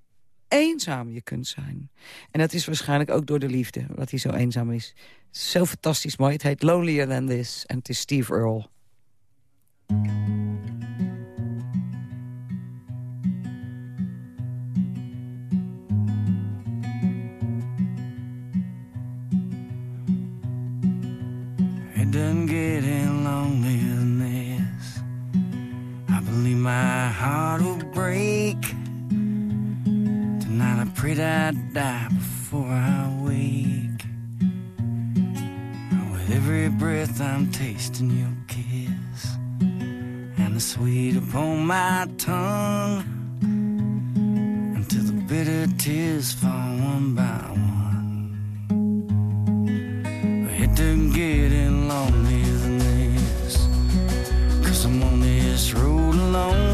eenzaam je kunt zijn. En dat is waarschijnlijk ook door de liefde, dat hij zo eenzaam is. Zo fantastisch mooi. Het heet Lonelier Than This en het is Steve Earle. It doesn't get my heart break afraid I'd die before I wake. With every breath I'm tasting your kiss and the sweet upon my tongue until the bitter tears fall one by one. It didn't get any longer than this, cause I'm on this road alone.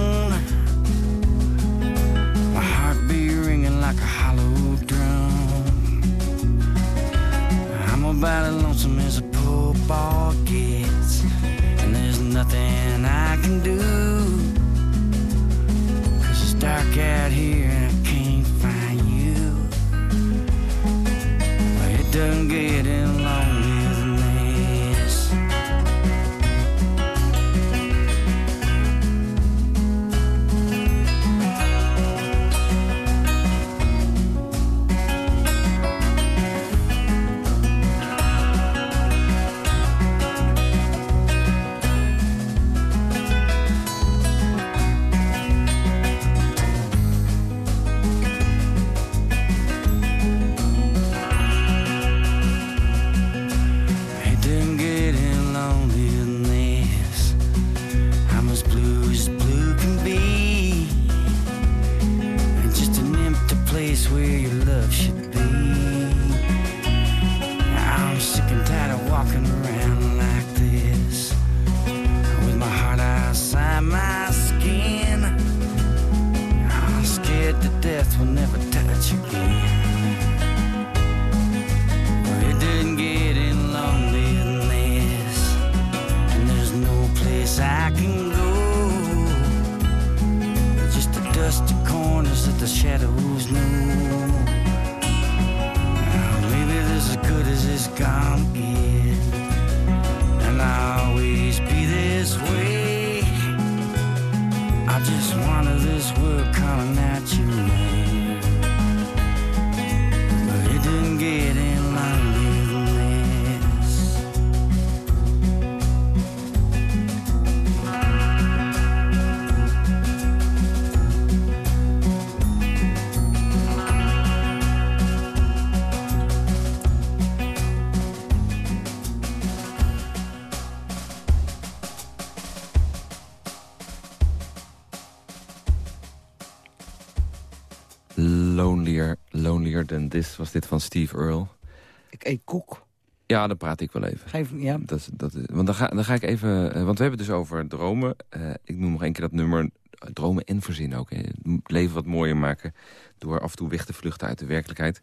This was dit van Steve Earle. Ik eet koek. Ja, dan praat ik wel even. Geef, ja. Dat, is- dat, is- want dan ga, dan ga ik even... eh, want we hebben het dus over dromen. Eh, ik noem nog één keer dat nummer. eh, Dromen en verzinnen ook. hè. Het leven wat mooier maken. Door af en toe weg te vluchten uit de werkelijkheid.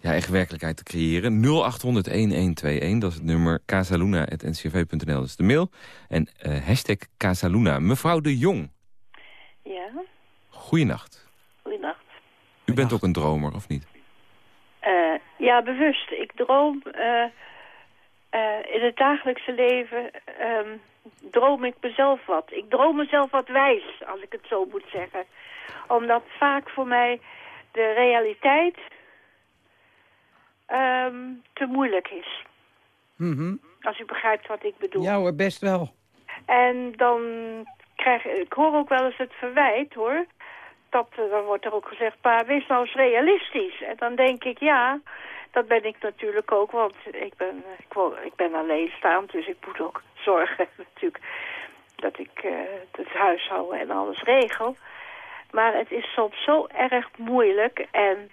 Ja, echt werkelijkheid te creëren. 0800-1121, dat is het nummer. casaluna.ncv.nl, dat is de mail. En eh hashtag Casaluna. Mevrouw de Jong, Ja, goeienacht. goeienacht. U bent ook een dromer, of niet? Eh, ja, bewust. Ik droom eh, eh, in het dagelijkse leven. ehm, droom ik mezelf wat. Ik droom mezelf wat wijs, als ik het zo moet zeggen. Omdat vaak voor mij de realiteit ehm, te moeilijk is. Mhm. Als u begrijpt wat ik bedoel. Ja hoor, best wel. En dan krijg ik hoor ook wel eens het verwijt hoor. Dat, eh, dan wordt er ook gezegd, pa, wees nou eens realistisch. En dan denk ik, ja, dat ben ik natuurlijk ook, want ik ben, eh, ik, ik ben alleenstaand, dus ik moet ook zorgen natuurlijk dat ik eh, het huishouden en alles regel. Maar het is soms zo erg moeilijk en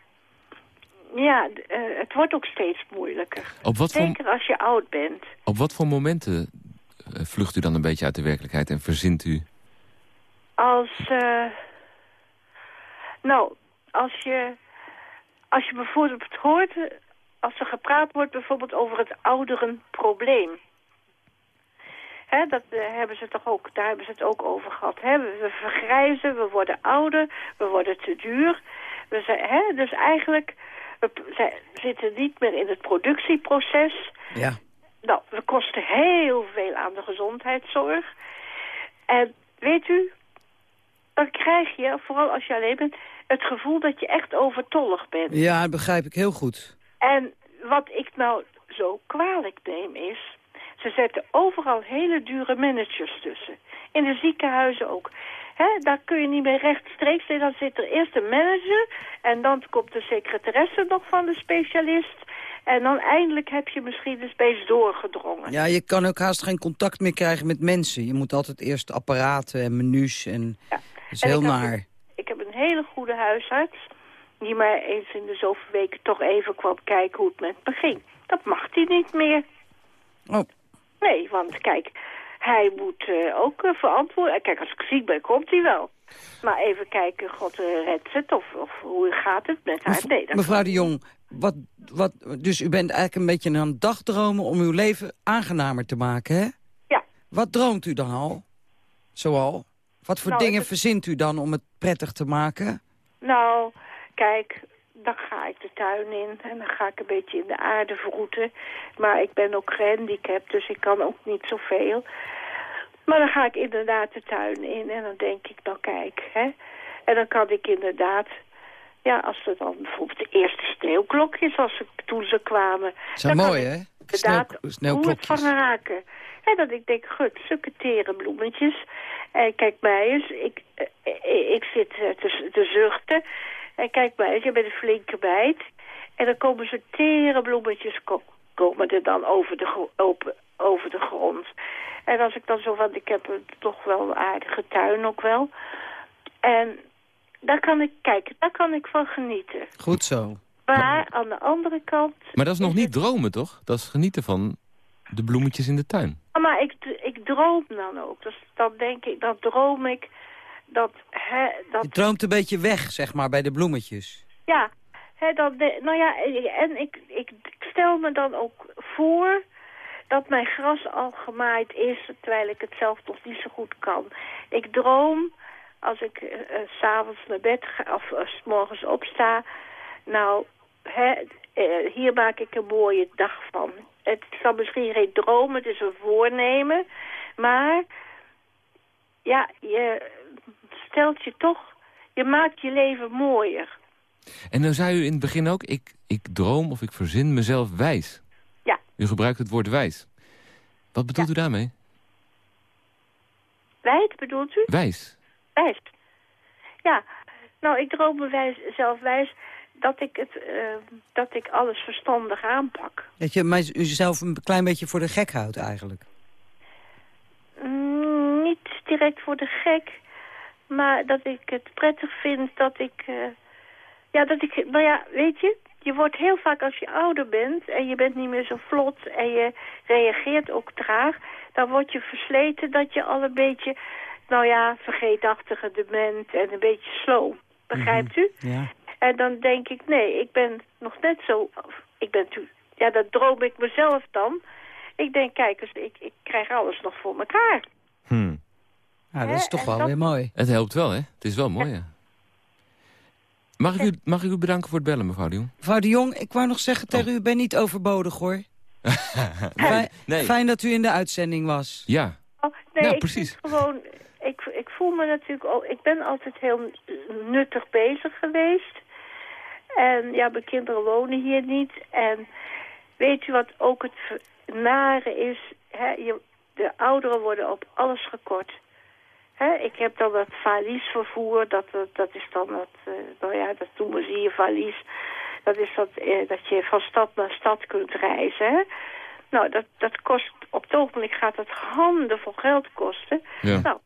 ja, het wordt ook steeds moeilijker. Op wat voor, Zeker als je oud bent. op wat voor momenten vlucht u dan een beetje uit de werkelijkheid... en verzint u... Als, nou, als je, als je bijvoorbeeld hoort, als er gepraat wordt bijvoorbeeld over het ouderenprobleem. Hè, dat eh, hebben ze toch ook, daar hebben ze het ook over gehad. We, vergrijzen, we worden ouder, we worden te duur. We zijn, hè? Dus eigenlijk, we zijn- zitten niet meer in het productieproces. Ja. Nou, we kosten heel veel aan de gezondheidszorg. En weet u, dan krijg je, vooral als je alleen bent, het gevoel dat je echt overtollig bent. Ja, dat begrijp ik heel goed. En wat ik nou zo kwalijk neem is, Ze zetten overal hele dure managers tussen. In de ziekenhuizen ook. Hè, daar kun je niet meer rechtstreeks in. Dan zit er eerst een manager en dan komt de secretaresse nog van de specialist. En dan eindelijk heb je misschien de space doorgedrongen. Ja, je kan ook haast geen contact meer krijgen met mensen. Je moet altijd eerst apparaten en menus en... is En heel ik heb naar. een- Ik heb een hele goede huisarts... die mij eens in de zoveel weken toch even kwam kijken hoe het met me ging. Dat mag hij niet meer. Oh. Nee, want kijk, hij moet eh, ook eh, verantwoorden. Kijk, als ik ziek ben, komt hij wel. Maar even kijken, god eh, redt het of, of hoe gaat het met haar? Nee, dat Mevrouw de Jong, wat, wat, dus u bent eigenlijk een beetje aan het dagdromen... om uw leven aangenamer te maken, hè? Ja. Wat droomt u dan al? Zoal? Wat voor Nou, dingen het- verzint u dan om het prettig te maken? Nou, kijk, dan ga ik de tuin in en dan ga ik een beetje in de aarde vroeten. Maar ik ben ook gehandicapt, dus ik kan ook niet zoveel. Maar dan ga ik inderdaad de tuin in en dan denk ik, nou kijk, hè. En dan kan ik inderdaad, ja, als er dan bijvoorbeeld de eerste sneeuwklokjes, als ze, toen ze kwamen. Zijn mooi, hè? Inderdaad, Sneeuw- hoe sneeuwklokjes. het van raken. En dat ik denk, goed, zulke tere bloemetjes. En kijk mij eens, ik, eh, ik zit eh, te, te zuchten. En kijk mij eens, je bent een flinke bijt. En dan komen ze tere bloemetjes, ko- komen er dan over de, open, over de grond. En als ik dan zo, want ik heb een toch wel een aardige tuin ook wel. En daar kan ik, kijk, daar kan ik van genieten. Goed zo. Maar aan de andere kant Maar dat is nog niet dromen, toch? Dat is genieten van de bloemetjes in de tuin. Maar ik, ik droom dan ook. Dus dan denk ik, dan droom ik dat... Hè, Je dat droomt een beetje weg, zeg maar, bij de bloemetjes. ja, hè, dat de, nou ja, en ik, ik, ik stel me dan ook voor dat mijn gras al gemaaid is, terwijl ik het zelf nog niet zo goed kan. Ik droom, als ik eh, eh, s s'avonds naar bed ga, of eh, s morgens opsta, nou, hè, eh, hier maak ik een mooie dag van. Het dan misschien geen droom, het is een voornemen, maar ja, je stelt je toch, je maakt je leven mooier. En dan zei u in het begin ook, ik, ik droom of ik verzin mezelf wijs. Ja. U gebruikt het woord wijs. Wat bedoelt u daarmee? Wijd bedoelt u? Wijs. Wijs. Ja, nou, ik droom me wijs, zelf wijs dat ik, het, eh, dat ik alles verstandig aanpak. Dat je mij- uzelf een klein beetje voor de gek houdt, eigenlijk. Mm, niet direct voor de gek, maar dat ik het prettig vind dat ik... eh, ja, dat ik... Nou ja, weet je, je wordt heel vaak als je ouder bent en je bent niet meer zo vlot en je reageert ook traag, dan word je versleten dat je al een beetje, nou ja, vergeetachtige dement en een beetje slow. Begrijpt u? Ja. En dan denk ik, nee, ik ben nog net zo... Ik ben toen... Ja, dat droom ik mezelf dan. Ik denk, kijk eens, ik, ik krijg alles nog voor elkaar. Hm. Ja, dat is toch wel dat- weer mooi. Het helpt wel, hè? Het is wel mooi, ja. Mag ik, u, mag ik u bedanken voor het bellen, mevrouw de Jong? Mevrouw de Jong, ik wou nog zeggen tegen u, ik ben niet overbodig, hoor. Fijn, nee. fijn dat u in de uitzending was. Ja. Oh, nee, Ja, ik precies. gewoon... Ik, ik voel me natuurlijk... ook. ik ben altijd heel nuttig bezig geweest. En ja, mijn kinderen wonen hier niet. En weet u wat ook het nare is? Hè, je, de ouderen worden op alles gekort. Hè, ik heb dan dat valiesvervoer. Dat, dat, dat is dan dat... eh, nou ja, dat noemen ze hier valies. Dat is dat, eh, dat je van stad naar stad kunt reizen. Hè? Nou, dat, dat kost... Op het ogenblik gaat dat handenvol geld kosten. Ja. Nou,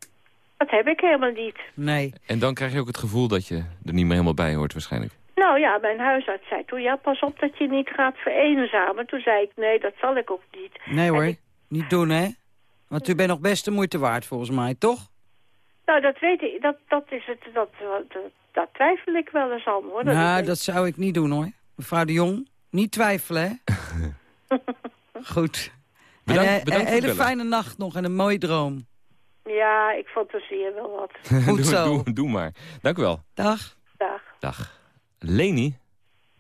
dat heb ik helemaal niet. Nee. En dan krijg je ook het gevoel dat je er niet meer helemaal bij hoort waarschijnlijk. Nou ja, mijn huisarts zei toen, ja, pas op dat je niet gaat vereenzamen. Toen zei ik, nee, dat zal ik ook niet. Nee hoor, ik- niet doen, hè? Want u bent nog best de moeite waard, volgens mij, toch? nou, dat weet ik, dat, dat is het, dat, dat, dat twijfel ik wel eens aan, hoor. Dat ik nou, dat zou ik niet doen, hoor. Mevrouw de Jong, niet twijfelen, hè? Goed. Bedankt- en, eh, bedankt voor een hele bellen. fijne nacht nog en een mooie droom. Ja, ik fantaseer wel wat. Goed doe, zo. Doe, doe maar. Dank u wel. Dag. Dag. Dag. Leni.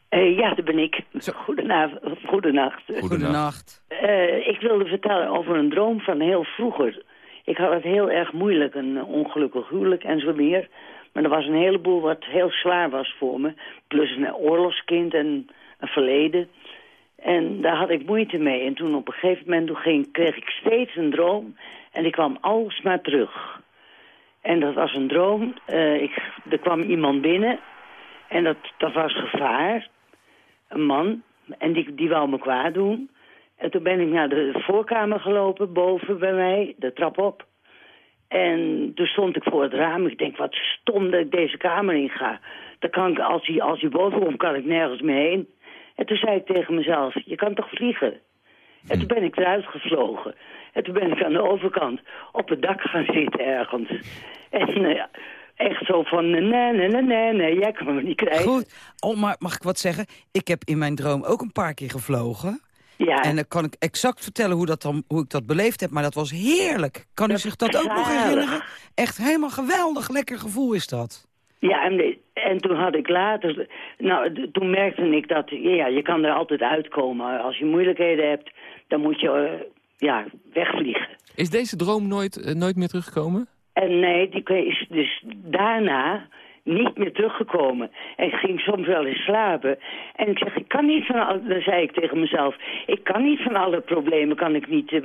Eh, ja, dat ben ik. Goedenavond, goedenacht. Goedenacht. Eh, ik wilde vertellen over een droom van heel vroeger. Ik had het heel erg moeilijk, een ongelukkig huwelijk en zo meer. Maar er was een heleboel wat heel zwaar was voor me. Plus een oorlogskind en een verleden. En daar had ik moeite mee. En toen op een gegeven moment toen ging, kreeg ik steeds een droom. En die kwam alsmaar terug. En dat was een droom. Eh, ik, er kwam iemand binnen. En dat, dat was gevaar. Een man. En die, die wou me kwaad doen. En toen ben ik naar de voorkamer gelopen, boven bij mij, de trap op. En toen stond ik voor het raam. Ik denk, wat stom dat ik deze kamer in ga. Dan kan ik, als hij, als boven komt, kan ik nergens meer heen. En toen zei ik tegen mezelf, je kan toch vliegen? En toen ben ik eruit gevlogen. En toen ben ik aan de overkant op het dak gaan zitten ergens. En uh, echt zo van, nee, nee, nee, nee, nee, jij kan me niet krijgen. Goed. Oh, maar mag ik wat zeggen? Ik heb in mijn droom ook een paar keer gevlogen. Ja. En dan kan ik exact vertellen hoe, dat dan, hoe ik dat beleefd heb. Maar dat was heerlijk. Kan u zich dat ook nog herinneren? Echt helemaal geweldig lekker gevoel is dat. Ja, en, en toen had ik later... Nou, toen merkte ik dat... Ja, je kan er altijd uitkomen. Als je moeilijkheden hebt, dan moet je eh, ja, wegvliegen. Is deze droom nooit, eh, nooit meer teruggekomen? En nee, die is dus daarna niet meer teruggekomen. En ik ging soms wel eens slapen. En ik zeg, ik kan niet van al, dan zei ik tegen mezelf, ik kan niet van alle problemen, kan ik niet eh,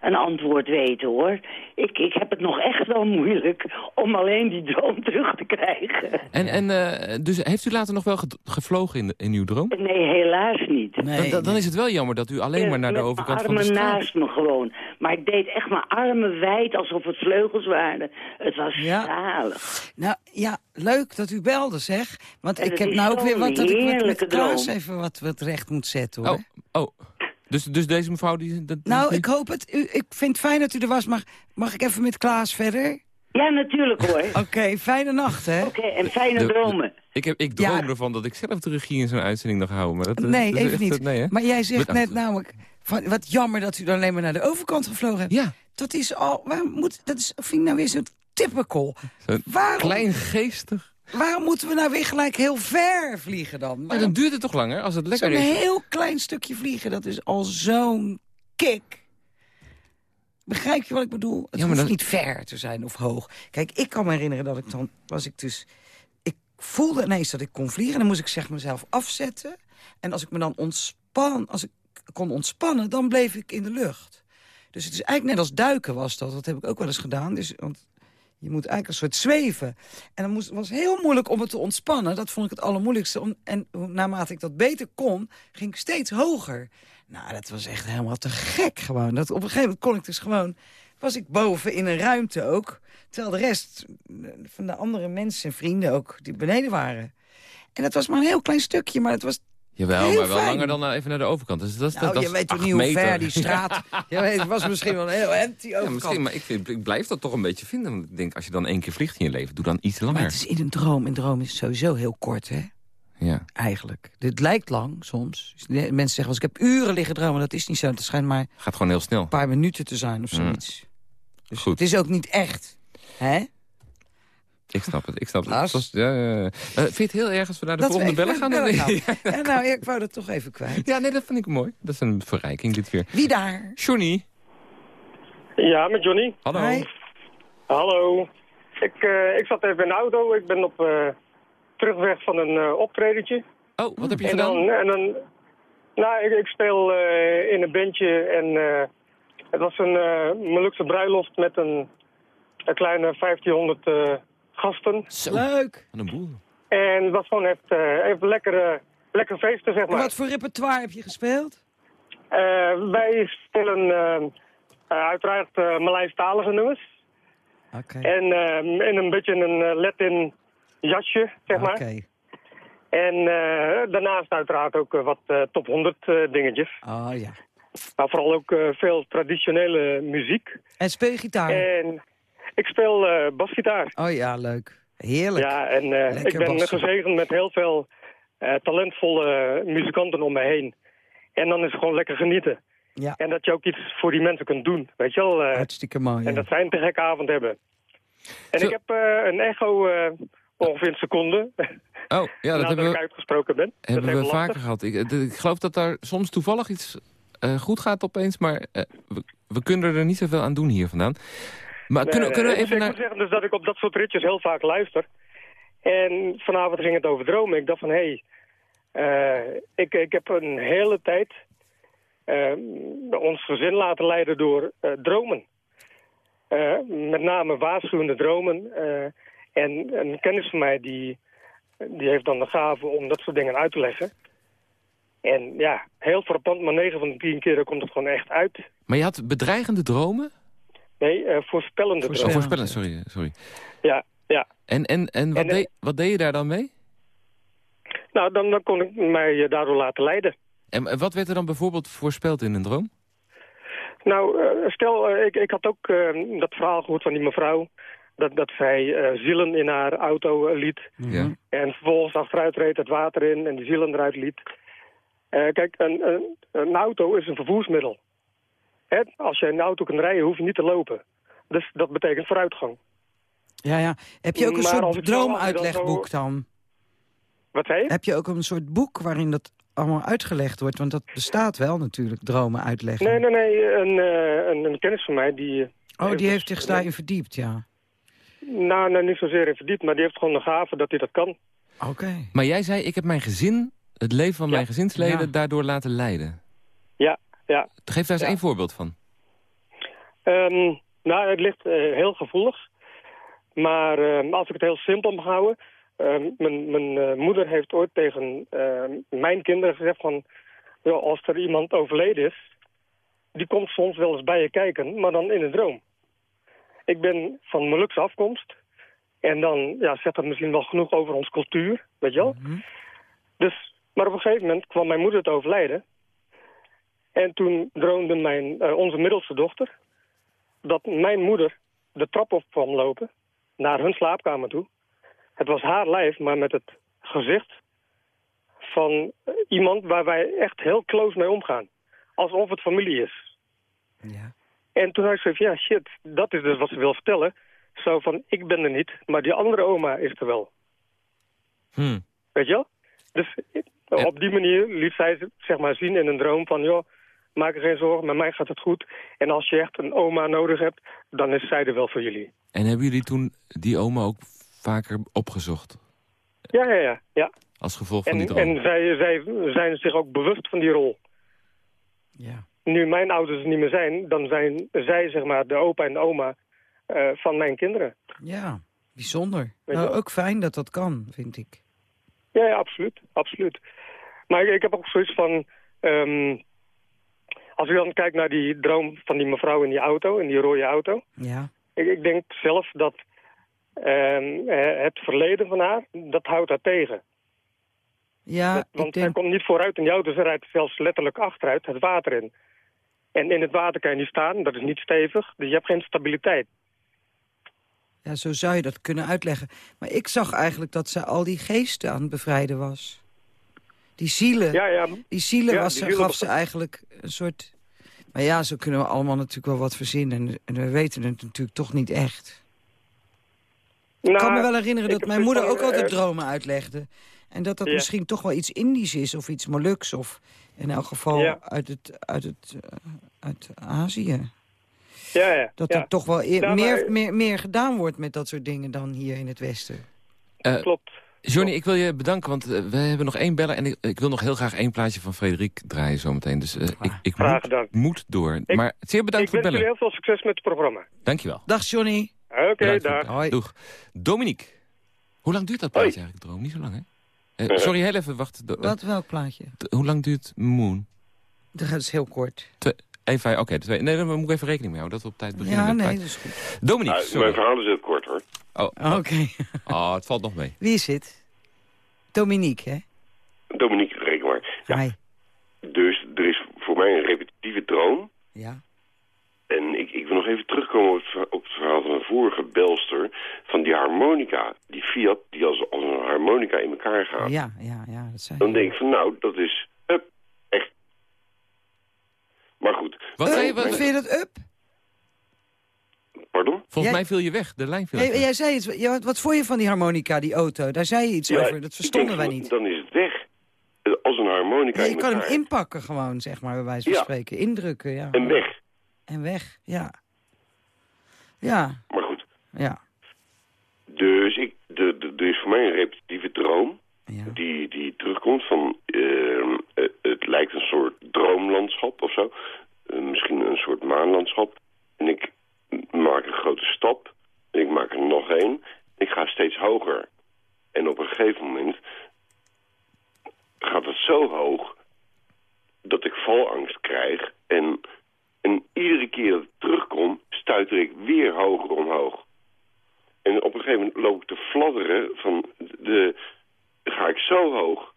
een antwoord weten hoor. Ik, ik heb het nog echt wel moeilijk om alleen die droom terug te krijgen. En, en eh, dus heeft u later nog wel ge- gevlogen in, de- in uw droom? Nee, helaas niet. dan, dan- dan is het wel jammer dat u alleen maar naar de overkant van mijn de armen straat... naast me gewoon. Maar ik deed echt mijn armen wijd alsof het vleugels waren. Het was zalig. Nou ja, leuk dat u belde zeg. Want ik heb nou ook weer zo'n wat dat ik met, met Klaas droom. even wat, wat recht moet zetten hoor. Oh, oh. Dus, dus deze mevrouw die... Dat, Nou, die- ik hoop het. U, ik vind het fijn dat u er was. Mag, mag ik even met Klaas verder? Ja, natuurlijk hoor. Oké, fijne nacht hè. Oké, en fijne De- dromen. Ik, heb, ik droom ervan dat ik zelf de regie in zo'n uitzending nog hou. Maar dat, eh, Nee, dat even echt, niet. eh, Nee, hè? maar jij zegt net namelijk... Van, wat jammer dat u dan alleen maar naar de overkant gevlogen hebt. Ja. Dat is al... Waarom moet, dat is, vind ik nou weer zo typical. Waarom, Kleingeestig. waarom moeten we nou weer gelijk heel ver vliegen dan? Maar dan duurt het toch langer als het lekker is? heel klein stukje vliegen, dat is al zo'n kick. Begrijp je wat ik bedoel? Het Ja, hoeft dat- niet ver te zijn of hoog. Kijk, ik kan me herinneren dat ik dan was ik dus... Ik voelde ineens dat ik kon vliegen. Dan moest ik zeg mezelf afzetten. En als ik me dan ontspan, als ik kon ontspannen, dan bleef ik in de lucht. Dus het is eigenlijk net als duiken was dat. Dat heb ik ook wel eens gedaan. Dus, want je moet eigenlijk een soort zweven. En dan moest, het was heel moeilijk om het te ontspannen. Dat vond ik het allermoeilijkste. En naarmate ik dat beter kon, ging ik steeds hoger. Nou, dat was echt helemaal te gek gewoon. Dat, op een gegeven moment kon ik dus gewoon... Was ik boven in een ruimte ook. Terwijl de rest eh, van de andere mensen en vrienden ook, die beneden waren. En dat was maar een heel klein stukje, maar het was Jawel, Heel maar wel fijn. langer dan eh, even naar de overkant. Dus dat, Nou, dat je weet toch niet hoe ver die straat... je weet, het was misschien wel een heel empty Ja, overkant. misschien, maar ik, vind, ik blijf dat toch een beetje vinden. Want ik denk, als je dan één keer vliegt in je leven, doe dan iets langer. Maar het is in een droom. Een droom is sowieso heel kort, hè? Ja. Eigenlijk. Dit lijkt lang, soms. Mensen zeggen wel eens, ik heb uren liggen dromen. Dat is niet zo. Het schijnt maar Gaat gewoon heel snel. een paar minuten te zijn of Mm. zoiets. Dus Goed. het is ook niet echt. Hè? Ik snap het, ik snap het. Zoals- ja, ja, ja. Eh, vind je het heel erg als we naar de Dat volgende bellen gaan? bellen gaan. Ja, nou, ik wou dat toch even kwijt. Ja, nee, dat vind ik mooi. Dat is een verrijking dit weer. Wie daar? Johnny. Ja, met Johnny. Hallo. Hi. Hallo. Ik, eh, ik zat even in de auto. Ik ben op eh, terugweg van een eh optredentje. Oh, wat heb je en gedaan? Dan, en dan, nou, ik, ik speel eh, in een bandje en eh, het was een uh, Molukse bruiloft met een, een kleine 1500 eh, gasten. Zo, Leuk. een boel. En het was gewoon echt eh, even lekker, lekker feesten, zeg En maar. wat voor repertoire heb je gespeeld? Eh, wij spelen eh, eh, uiteraard uh, Maleis-talige nummers. Oké. En uh, in een beetje een uh, Latin jasje, zeg maar. Oké. En uh, daarnaast uiteraard ook uh, wat uh, top 100 dingetjes. Oh ja. Maar vooral ook veel traditionele muziek. En speel je gitaar? En ik speel basgitaar. Oh ja, leuk. Heerlijk. Ja, en Lekker ik ben bassen. gezegend met heel veel talentvolle muzikanten om me heen. En dan is het gewoon lekker genieten. Ja. En dat je ook iets voor die mensen kunt doen, weet je wel. Hartstikke mooi. En dat zij een te gekke avond hebben. En Zo. ik heb uh, een echo uh, ongeveer een seconde. Oh, ja, dat hebben ik we, uitgesproken ben. Dat hebben is we vaker gehad. Ik, eh, ik geloof dat daar soms toevallig iets eh, goed gaat opeens, maar eh, we, we kunnen er niet zoveel aan doen hier vandaan. Maar Nee, kunnen, we dus even ik naar... moet zeggen dus dat ik op dat soort ritjes heel vaak luister. En vanavond ging het over dromen. Ik dacht van, hé, hey, eh, ik, ik heb een hele tijd eh, ons gezin laten leiden door eh, dromen. Met name waarschuwende dromen. en een kennis van mij die, die heeft dan de gave om dat soort dingen uit te leggen. En ja, heel frappant, maar 9 van de 10 keren komt het gewoon echt uit. Maar je had bedreigende dromen? Nee, eh, voorspellende Oh, dromen. voorspellen, sorry. sorry. Ja, ja. En, en, en, wat, En, eh, deed, wat deed je daar dan mee? Nou, dan, dan kon ik mij eh, daardoor laten leiden. En wat werd er dan bijvoorbeeld voorspeld in een droom? Nou, stel, ik, ik had ook dat verhaal gehoord van die mevrouw... dat, dat zij eh, zielen in haar auto liet. Ja. En vervolgens achteruit reed het water in en die zielen eruit liet. Kijk, een, een, een auto is een vervoersmiddel. Hè? Als je een auto kunt rijden, hoef je niet te lopen. Dus dat betekent vooruitgang. Ja, ja. Heb je ook een Maar soort ik dan droomuitlegboek dan? Wat zei je? Heb je ook een soort boek waarin dat allemaal uitgelegd wordt? Want dat bestaat wel natuurlijk, dromen uitleggen. Nee, nee, nee. Een, eh, een, een kennis van mij die... eh, Oh, die heeft zich daarin verdiept, ja. Nou, nou, niet zozeer in verdiept, maar die heeft gewoon de gave dat hij dat kan. Oké. Maar jij zei, ik heb mijn gezin, het leven van mijn gezinsleden, Ja. daardoor laten leiden. Ja, ja. Geef daar eens één voorbeeld van. Ehm, nou, het ligt eh, heel gevoelig. Maar ehm, als ik het heel simpel mag houden... ehm, mijn mijn eh, moeder heeft ooit tegen mijn kinderen gezegd van... joh, als er iemand overleden is... die komt soms wel eens bij je kijken, maar dan in een droom. Ik ben van Molukse afkomst. En dan ja, zegt dat misschien wel genoeg over onze cultuur, weet je wel. Dus, maar op een gegeven moment kwam mijn moeder te overlijden. En toen droomde mijn, eh, onze middelste dochter dat mijn moeder de trap op kwam lopen naar hun slaapkamer toe. Het was haar lijf, maar met het gezicht van eh, iemand waar wij echt heel close mee omgaan. Alsof het familie is. Ja. En toen had ik zoiets ja shit, dat is dus wat ze wil vertellen. Zo van, ik ben er niet, maar die andere oma is er wel. Hm. Weet je wel? Dus eh, op die manier liet zij ze, zeg maar zien in een droom van... joh, maak er geen zorgen, met mij gaat het goed. En als je echt een oma nodig hebt, dan is zij er wel voor jullie. En hebben jullie toen die oma ook vaker opgezocht? Ja, ja, ja. ja. Als gevolg van En, die droom? en zij, zij zijn zich ook bewust van die rol. Ja. Nu mijn ouders er niet meer zijn, dan zijn zij zeg maar de opa en de oma eh, van mijn kinderen. Ja, bijzonder. Nou, ook fijn dat dat kan, vind ik. Ja, ja absoluut, absoluut. Maar ik, ik heb ook zoiets van... ehm, als ik dan kijk naar die droom van die mevrouw in die auto, in die rode auto... Ja. Ik, ik denk zelf dat ehm, eh, het verleden van haar, dat houdt haar tegen. Ja, Dat- want denk... hij komt niet vooruit in die auto, ze rijdt zelfs letterlijk achteruit het water in. En in het water kan je niet staan, dat is niet stevig, dus je hebt geen stabiliteit. Ja, zo zou je dat kunnen uitleggen. Maar ik zag eigenlijk dat ze al die geesten aan het bevrijden was. Die zielen, Ja, ja. die zielen Ja, was, die ze- zielen gaf was- ze eigenlijk een soort... Maar ja, zo kunnen we allemaal natuurlijk wel wat verzinnen. En, en we weten het natuurlijk toch niet echt. ik kan me wel herinneren dat mijn moeder ook altijd eh, dromen uitlegde. En dat dat misschien toch wel iets Indisch is of iets Moluks. Of in elk geval uit, het, uit, het, eh, uit Azië. Ja, ja. Dat ja. er toch wel eer- Nou, maar- meer, meer, meer gedaan wordt met dat soort dingen dan hier in het Westen. Eh, Klopt. Johnny, ik wil je bedanken, want eh, we hebben nog één beller... en ik, ik wil nog heel graag één plaatje van Frederik draaien zometeen. Dus eh, ik, ik Graag moet, door. Ik- maar zeer bedankt Ik voor wens het jullie bellen. heel veel succes met het programma. Dankjewel. Dag Johnny. Oké, dag. bellen. Hoi. Doeg. Dominique, hoe lang duurt dat plaatje eigenlijk, Droom? Niet zo lang, hè? Eh, sorry, heel even, wacht. Wat, welk plaatje? hoe lang duurt Moon? Dat is heel kort. Twee, vijf, oké. twee. nee, dan moet ik even rekening mee houden dat we op tijd beginnen Ja, nee, dat is goed. Dominique, Nou, sorry. mijn verhaal is heel kort hoor. Oh, Oké. oh, het valt nog mee. Wie is het? Dominique, hè? Dominique, reken maar. Ja, Hi. dus er is voor mij een repetitieve droom. Ja. En ik, ik wil nog even terugkomen op het, verha- op het verhaal van een vorige belster. Van die harmonica, die Fiat, die als, als een harmonica in elkaar gaat. Ja, ja, ja. Dat zei Dan denk ik van nou, dat is up, echt. Maar goed. Wat zei je? Wat, Vind je dat up? Pardon? volgens Jij- mij viel je weg. De lijn viel Hey, even. jij zei iets. Ja, wat, vond je van die harmonica, die auto? Daar zei je iets Ja, over. Dat verstonden denk wij niet. Dan is het weg. Als een harmonica Nee, in je kan hem inpakken gewoon, zeg maar, bij wijze van Ja. spreken. Indrukken, ja. En weg. En weg, ja. Ja, Maar goed. ja. Dus ik, de, de, er is voor mij een repetitieve droom. ja. Die, die terugkomt van... ehm, eh, het lijkt een soort droomlandschap of zo. Eh, misschien een soort maanlandschap. En ik maak een grote stap. En ik maak er nog één. Ik ga steeds hoger. En op een gegeven moment gaat het zo hoog dat ik valangst krijg. En, en iedere keer dat ik terugkom, stuiter ik weer hoger omhoog. En op een gegeven moment loop ik te fladderen van de, ga ik zo hoog.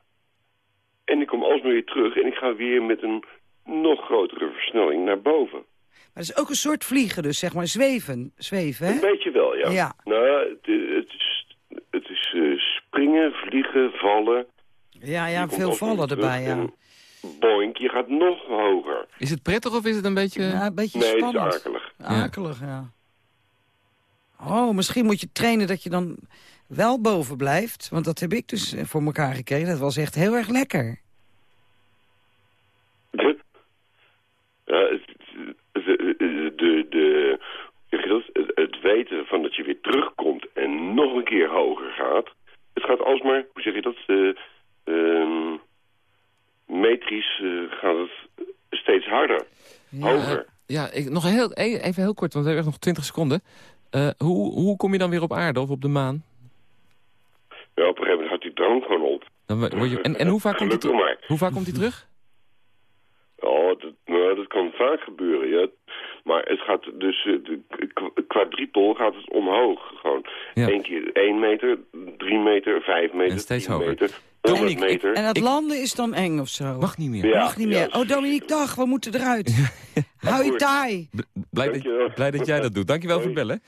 En ik kom alsmaar weer terug en ik ga weer met een nog grotere versnelling naar boven. Maar het is ook een soort vliegen dus, zeg maar, zweven. Zweven, hè? Een beetje wel, ja. Ja. Nou, het, het is, het is eh, springen, vliegen, vallen. Ja, ja, Je veel vallen erbij, ja. Boink, je gaat nog hoger. Is het prettig of is het een beetje... Ja, een beetje nee, het is spannend. akelig. Akelig, ja. Oh, misschien moet je trainen dat je dan wel boven blijft. Want dat heb ik dus voor elkaar gekregen. Dat was echt heel erg lekker. Ja, het- de, de, dat? Het, weten van dat je weer terugkomt en nog een keer hoger gaat. Het gaat alsmaar, hoe zeg je dat? eh, ehm, metrisch eh, gaat het steeds harder. Hoger. Ja, ik, nog heel, e- even heel kort, want we hebben nog 20 seconden. Eh, hoe, hoe kom je dan weer op aarde of op de maan? Ja, op een gegeven moment gaat die drank gewoon op. Dan word je, en, en hoe, vaak komt hij terug? hoe vaak komt hij terug? Oh, kan vaak gebeuren, ja. Maar het gaat dus, eh, de, quadrupel gaat het omhoog. Gewoon één keer één meter, drie meter, vijf meter, En steeds hoger. meter, meter. En het landen is dan eng of zo? Mag niet meer. Ja, Mag niet meer. Oh, Dominique, dag, we moeten eruit. Hou je taai. Blij dat, blij dat jij dat doet. Dankjewel voor het bellen.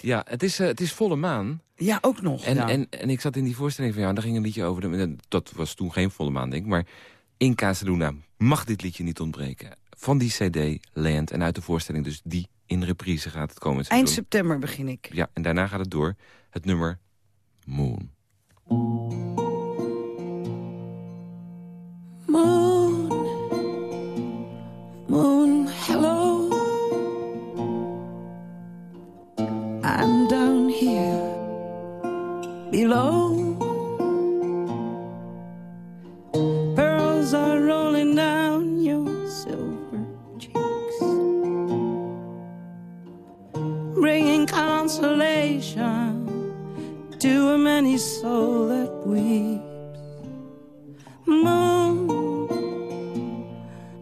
Ja, het is, eh, het is volle maan. Ja, ook nog. En, ja. en, en ik zat in die voorstelling van jou, en daar ging een liedje over. De, dat was toen geen volle maan, denk ik. Maar in Casaluna mag dit liedje niet ontbreken. Van die cd, Land, en uit de voorstelling dus die in reprise gaat het komen. Eind september begin ik. Ja, en daarna gaat het door. Het nummer Moon. Moon, moon, hello. I'm down here below. Soul that weeps. Moon,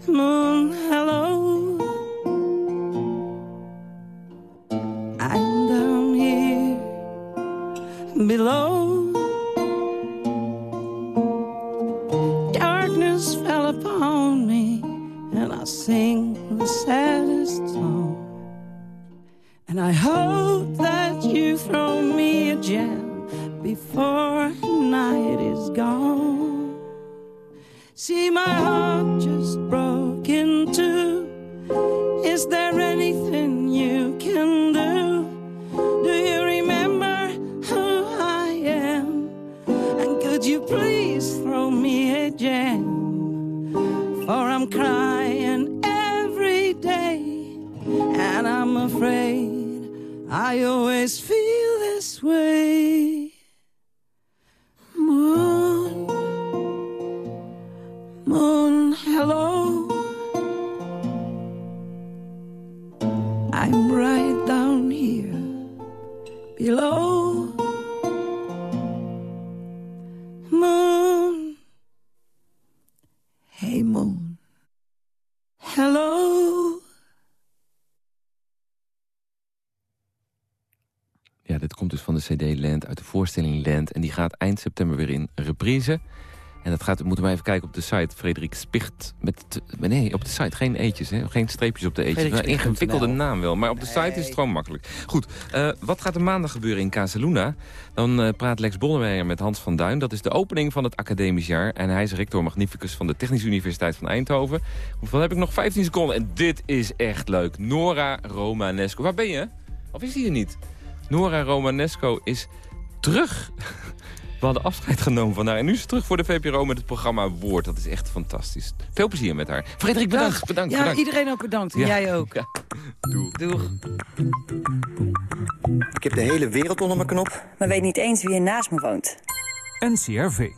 moon, hello. I'm down here below. Darkness fell upon me, and I sing the saddest song. And I hope that you throw me a gem before night is gone. See, my heart just broke in two. Is there anything you can do? Do you remember who I am? And could you please throw me a gem? For I'm crying every day, and I'm afraid I always feel this way. CD Land uit de voorstelling Land. En die gaat eind september weer in reprise. En dat gaat, moeten we even kijken op de site. Frederik Spicht. Met, nee, op de site. Geen eetjes, hè? Geen streepjes op de eetjes. Een ingewikkelde naam wel. Maar op de site is het gewoon makkelijk. Goed, eh, wat gaat er maandag gebeuren in Casaluna? Dan eh, praat Lex Bollenmeijer met Hans van Duin. Dat is de opening van het academisch jaar. En hij is rector magnificus van de Technische Universiteit van Eindhoven. Hoeveel heb ik nog? 15 seconden. En dit is echt leuk. Nora Romanesco. Waar ben je? Of is hij er niet? Nora Romanesco is terug. We hadden afscheid genomen van haar. En nu is ze terug voor de VPRO met het programma Woord. Dat is echt fantastisch. Veel plezier met haar. Frederik, bedankt. bedankt, ja, bedankt. iedereen ook bedankt. En Ja. jij ook. Doeg. Doeg. Ik heb de hele wereld onder mijn knop. maar weet niet eens wie er naast me woont. NCRV.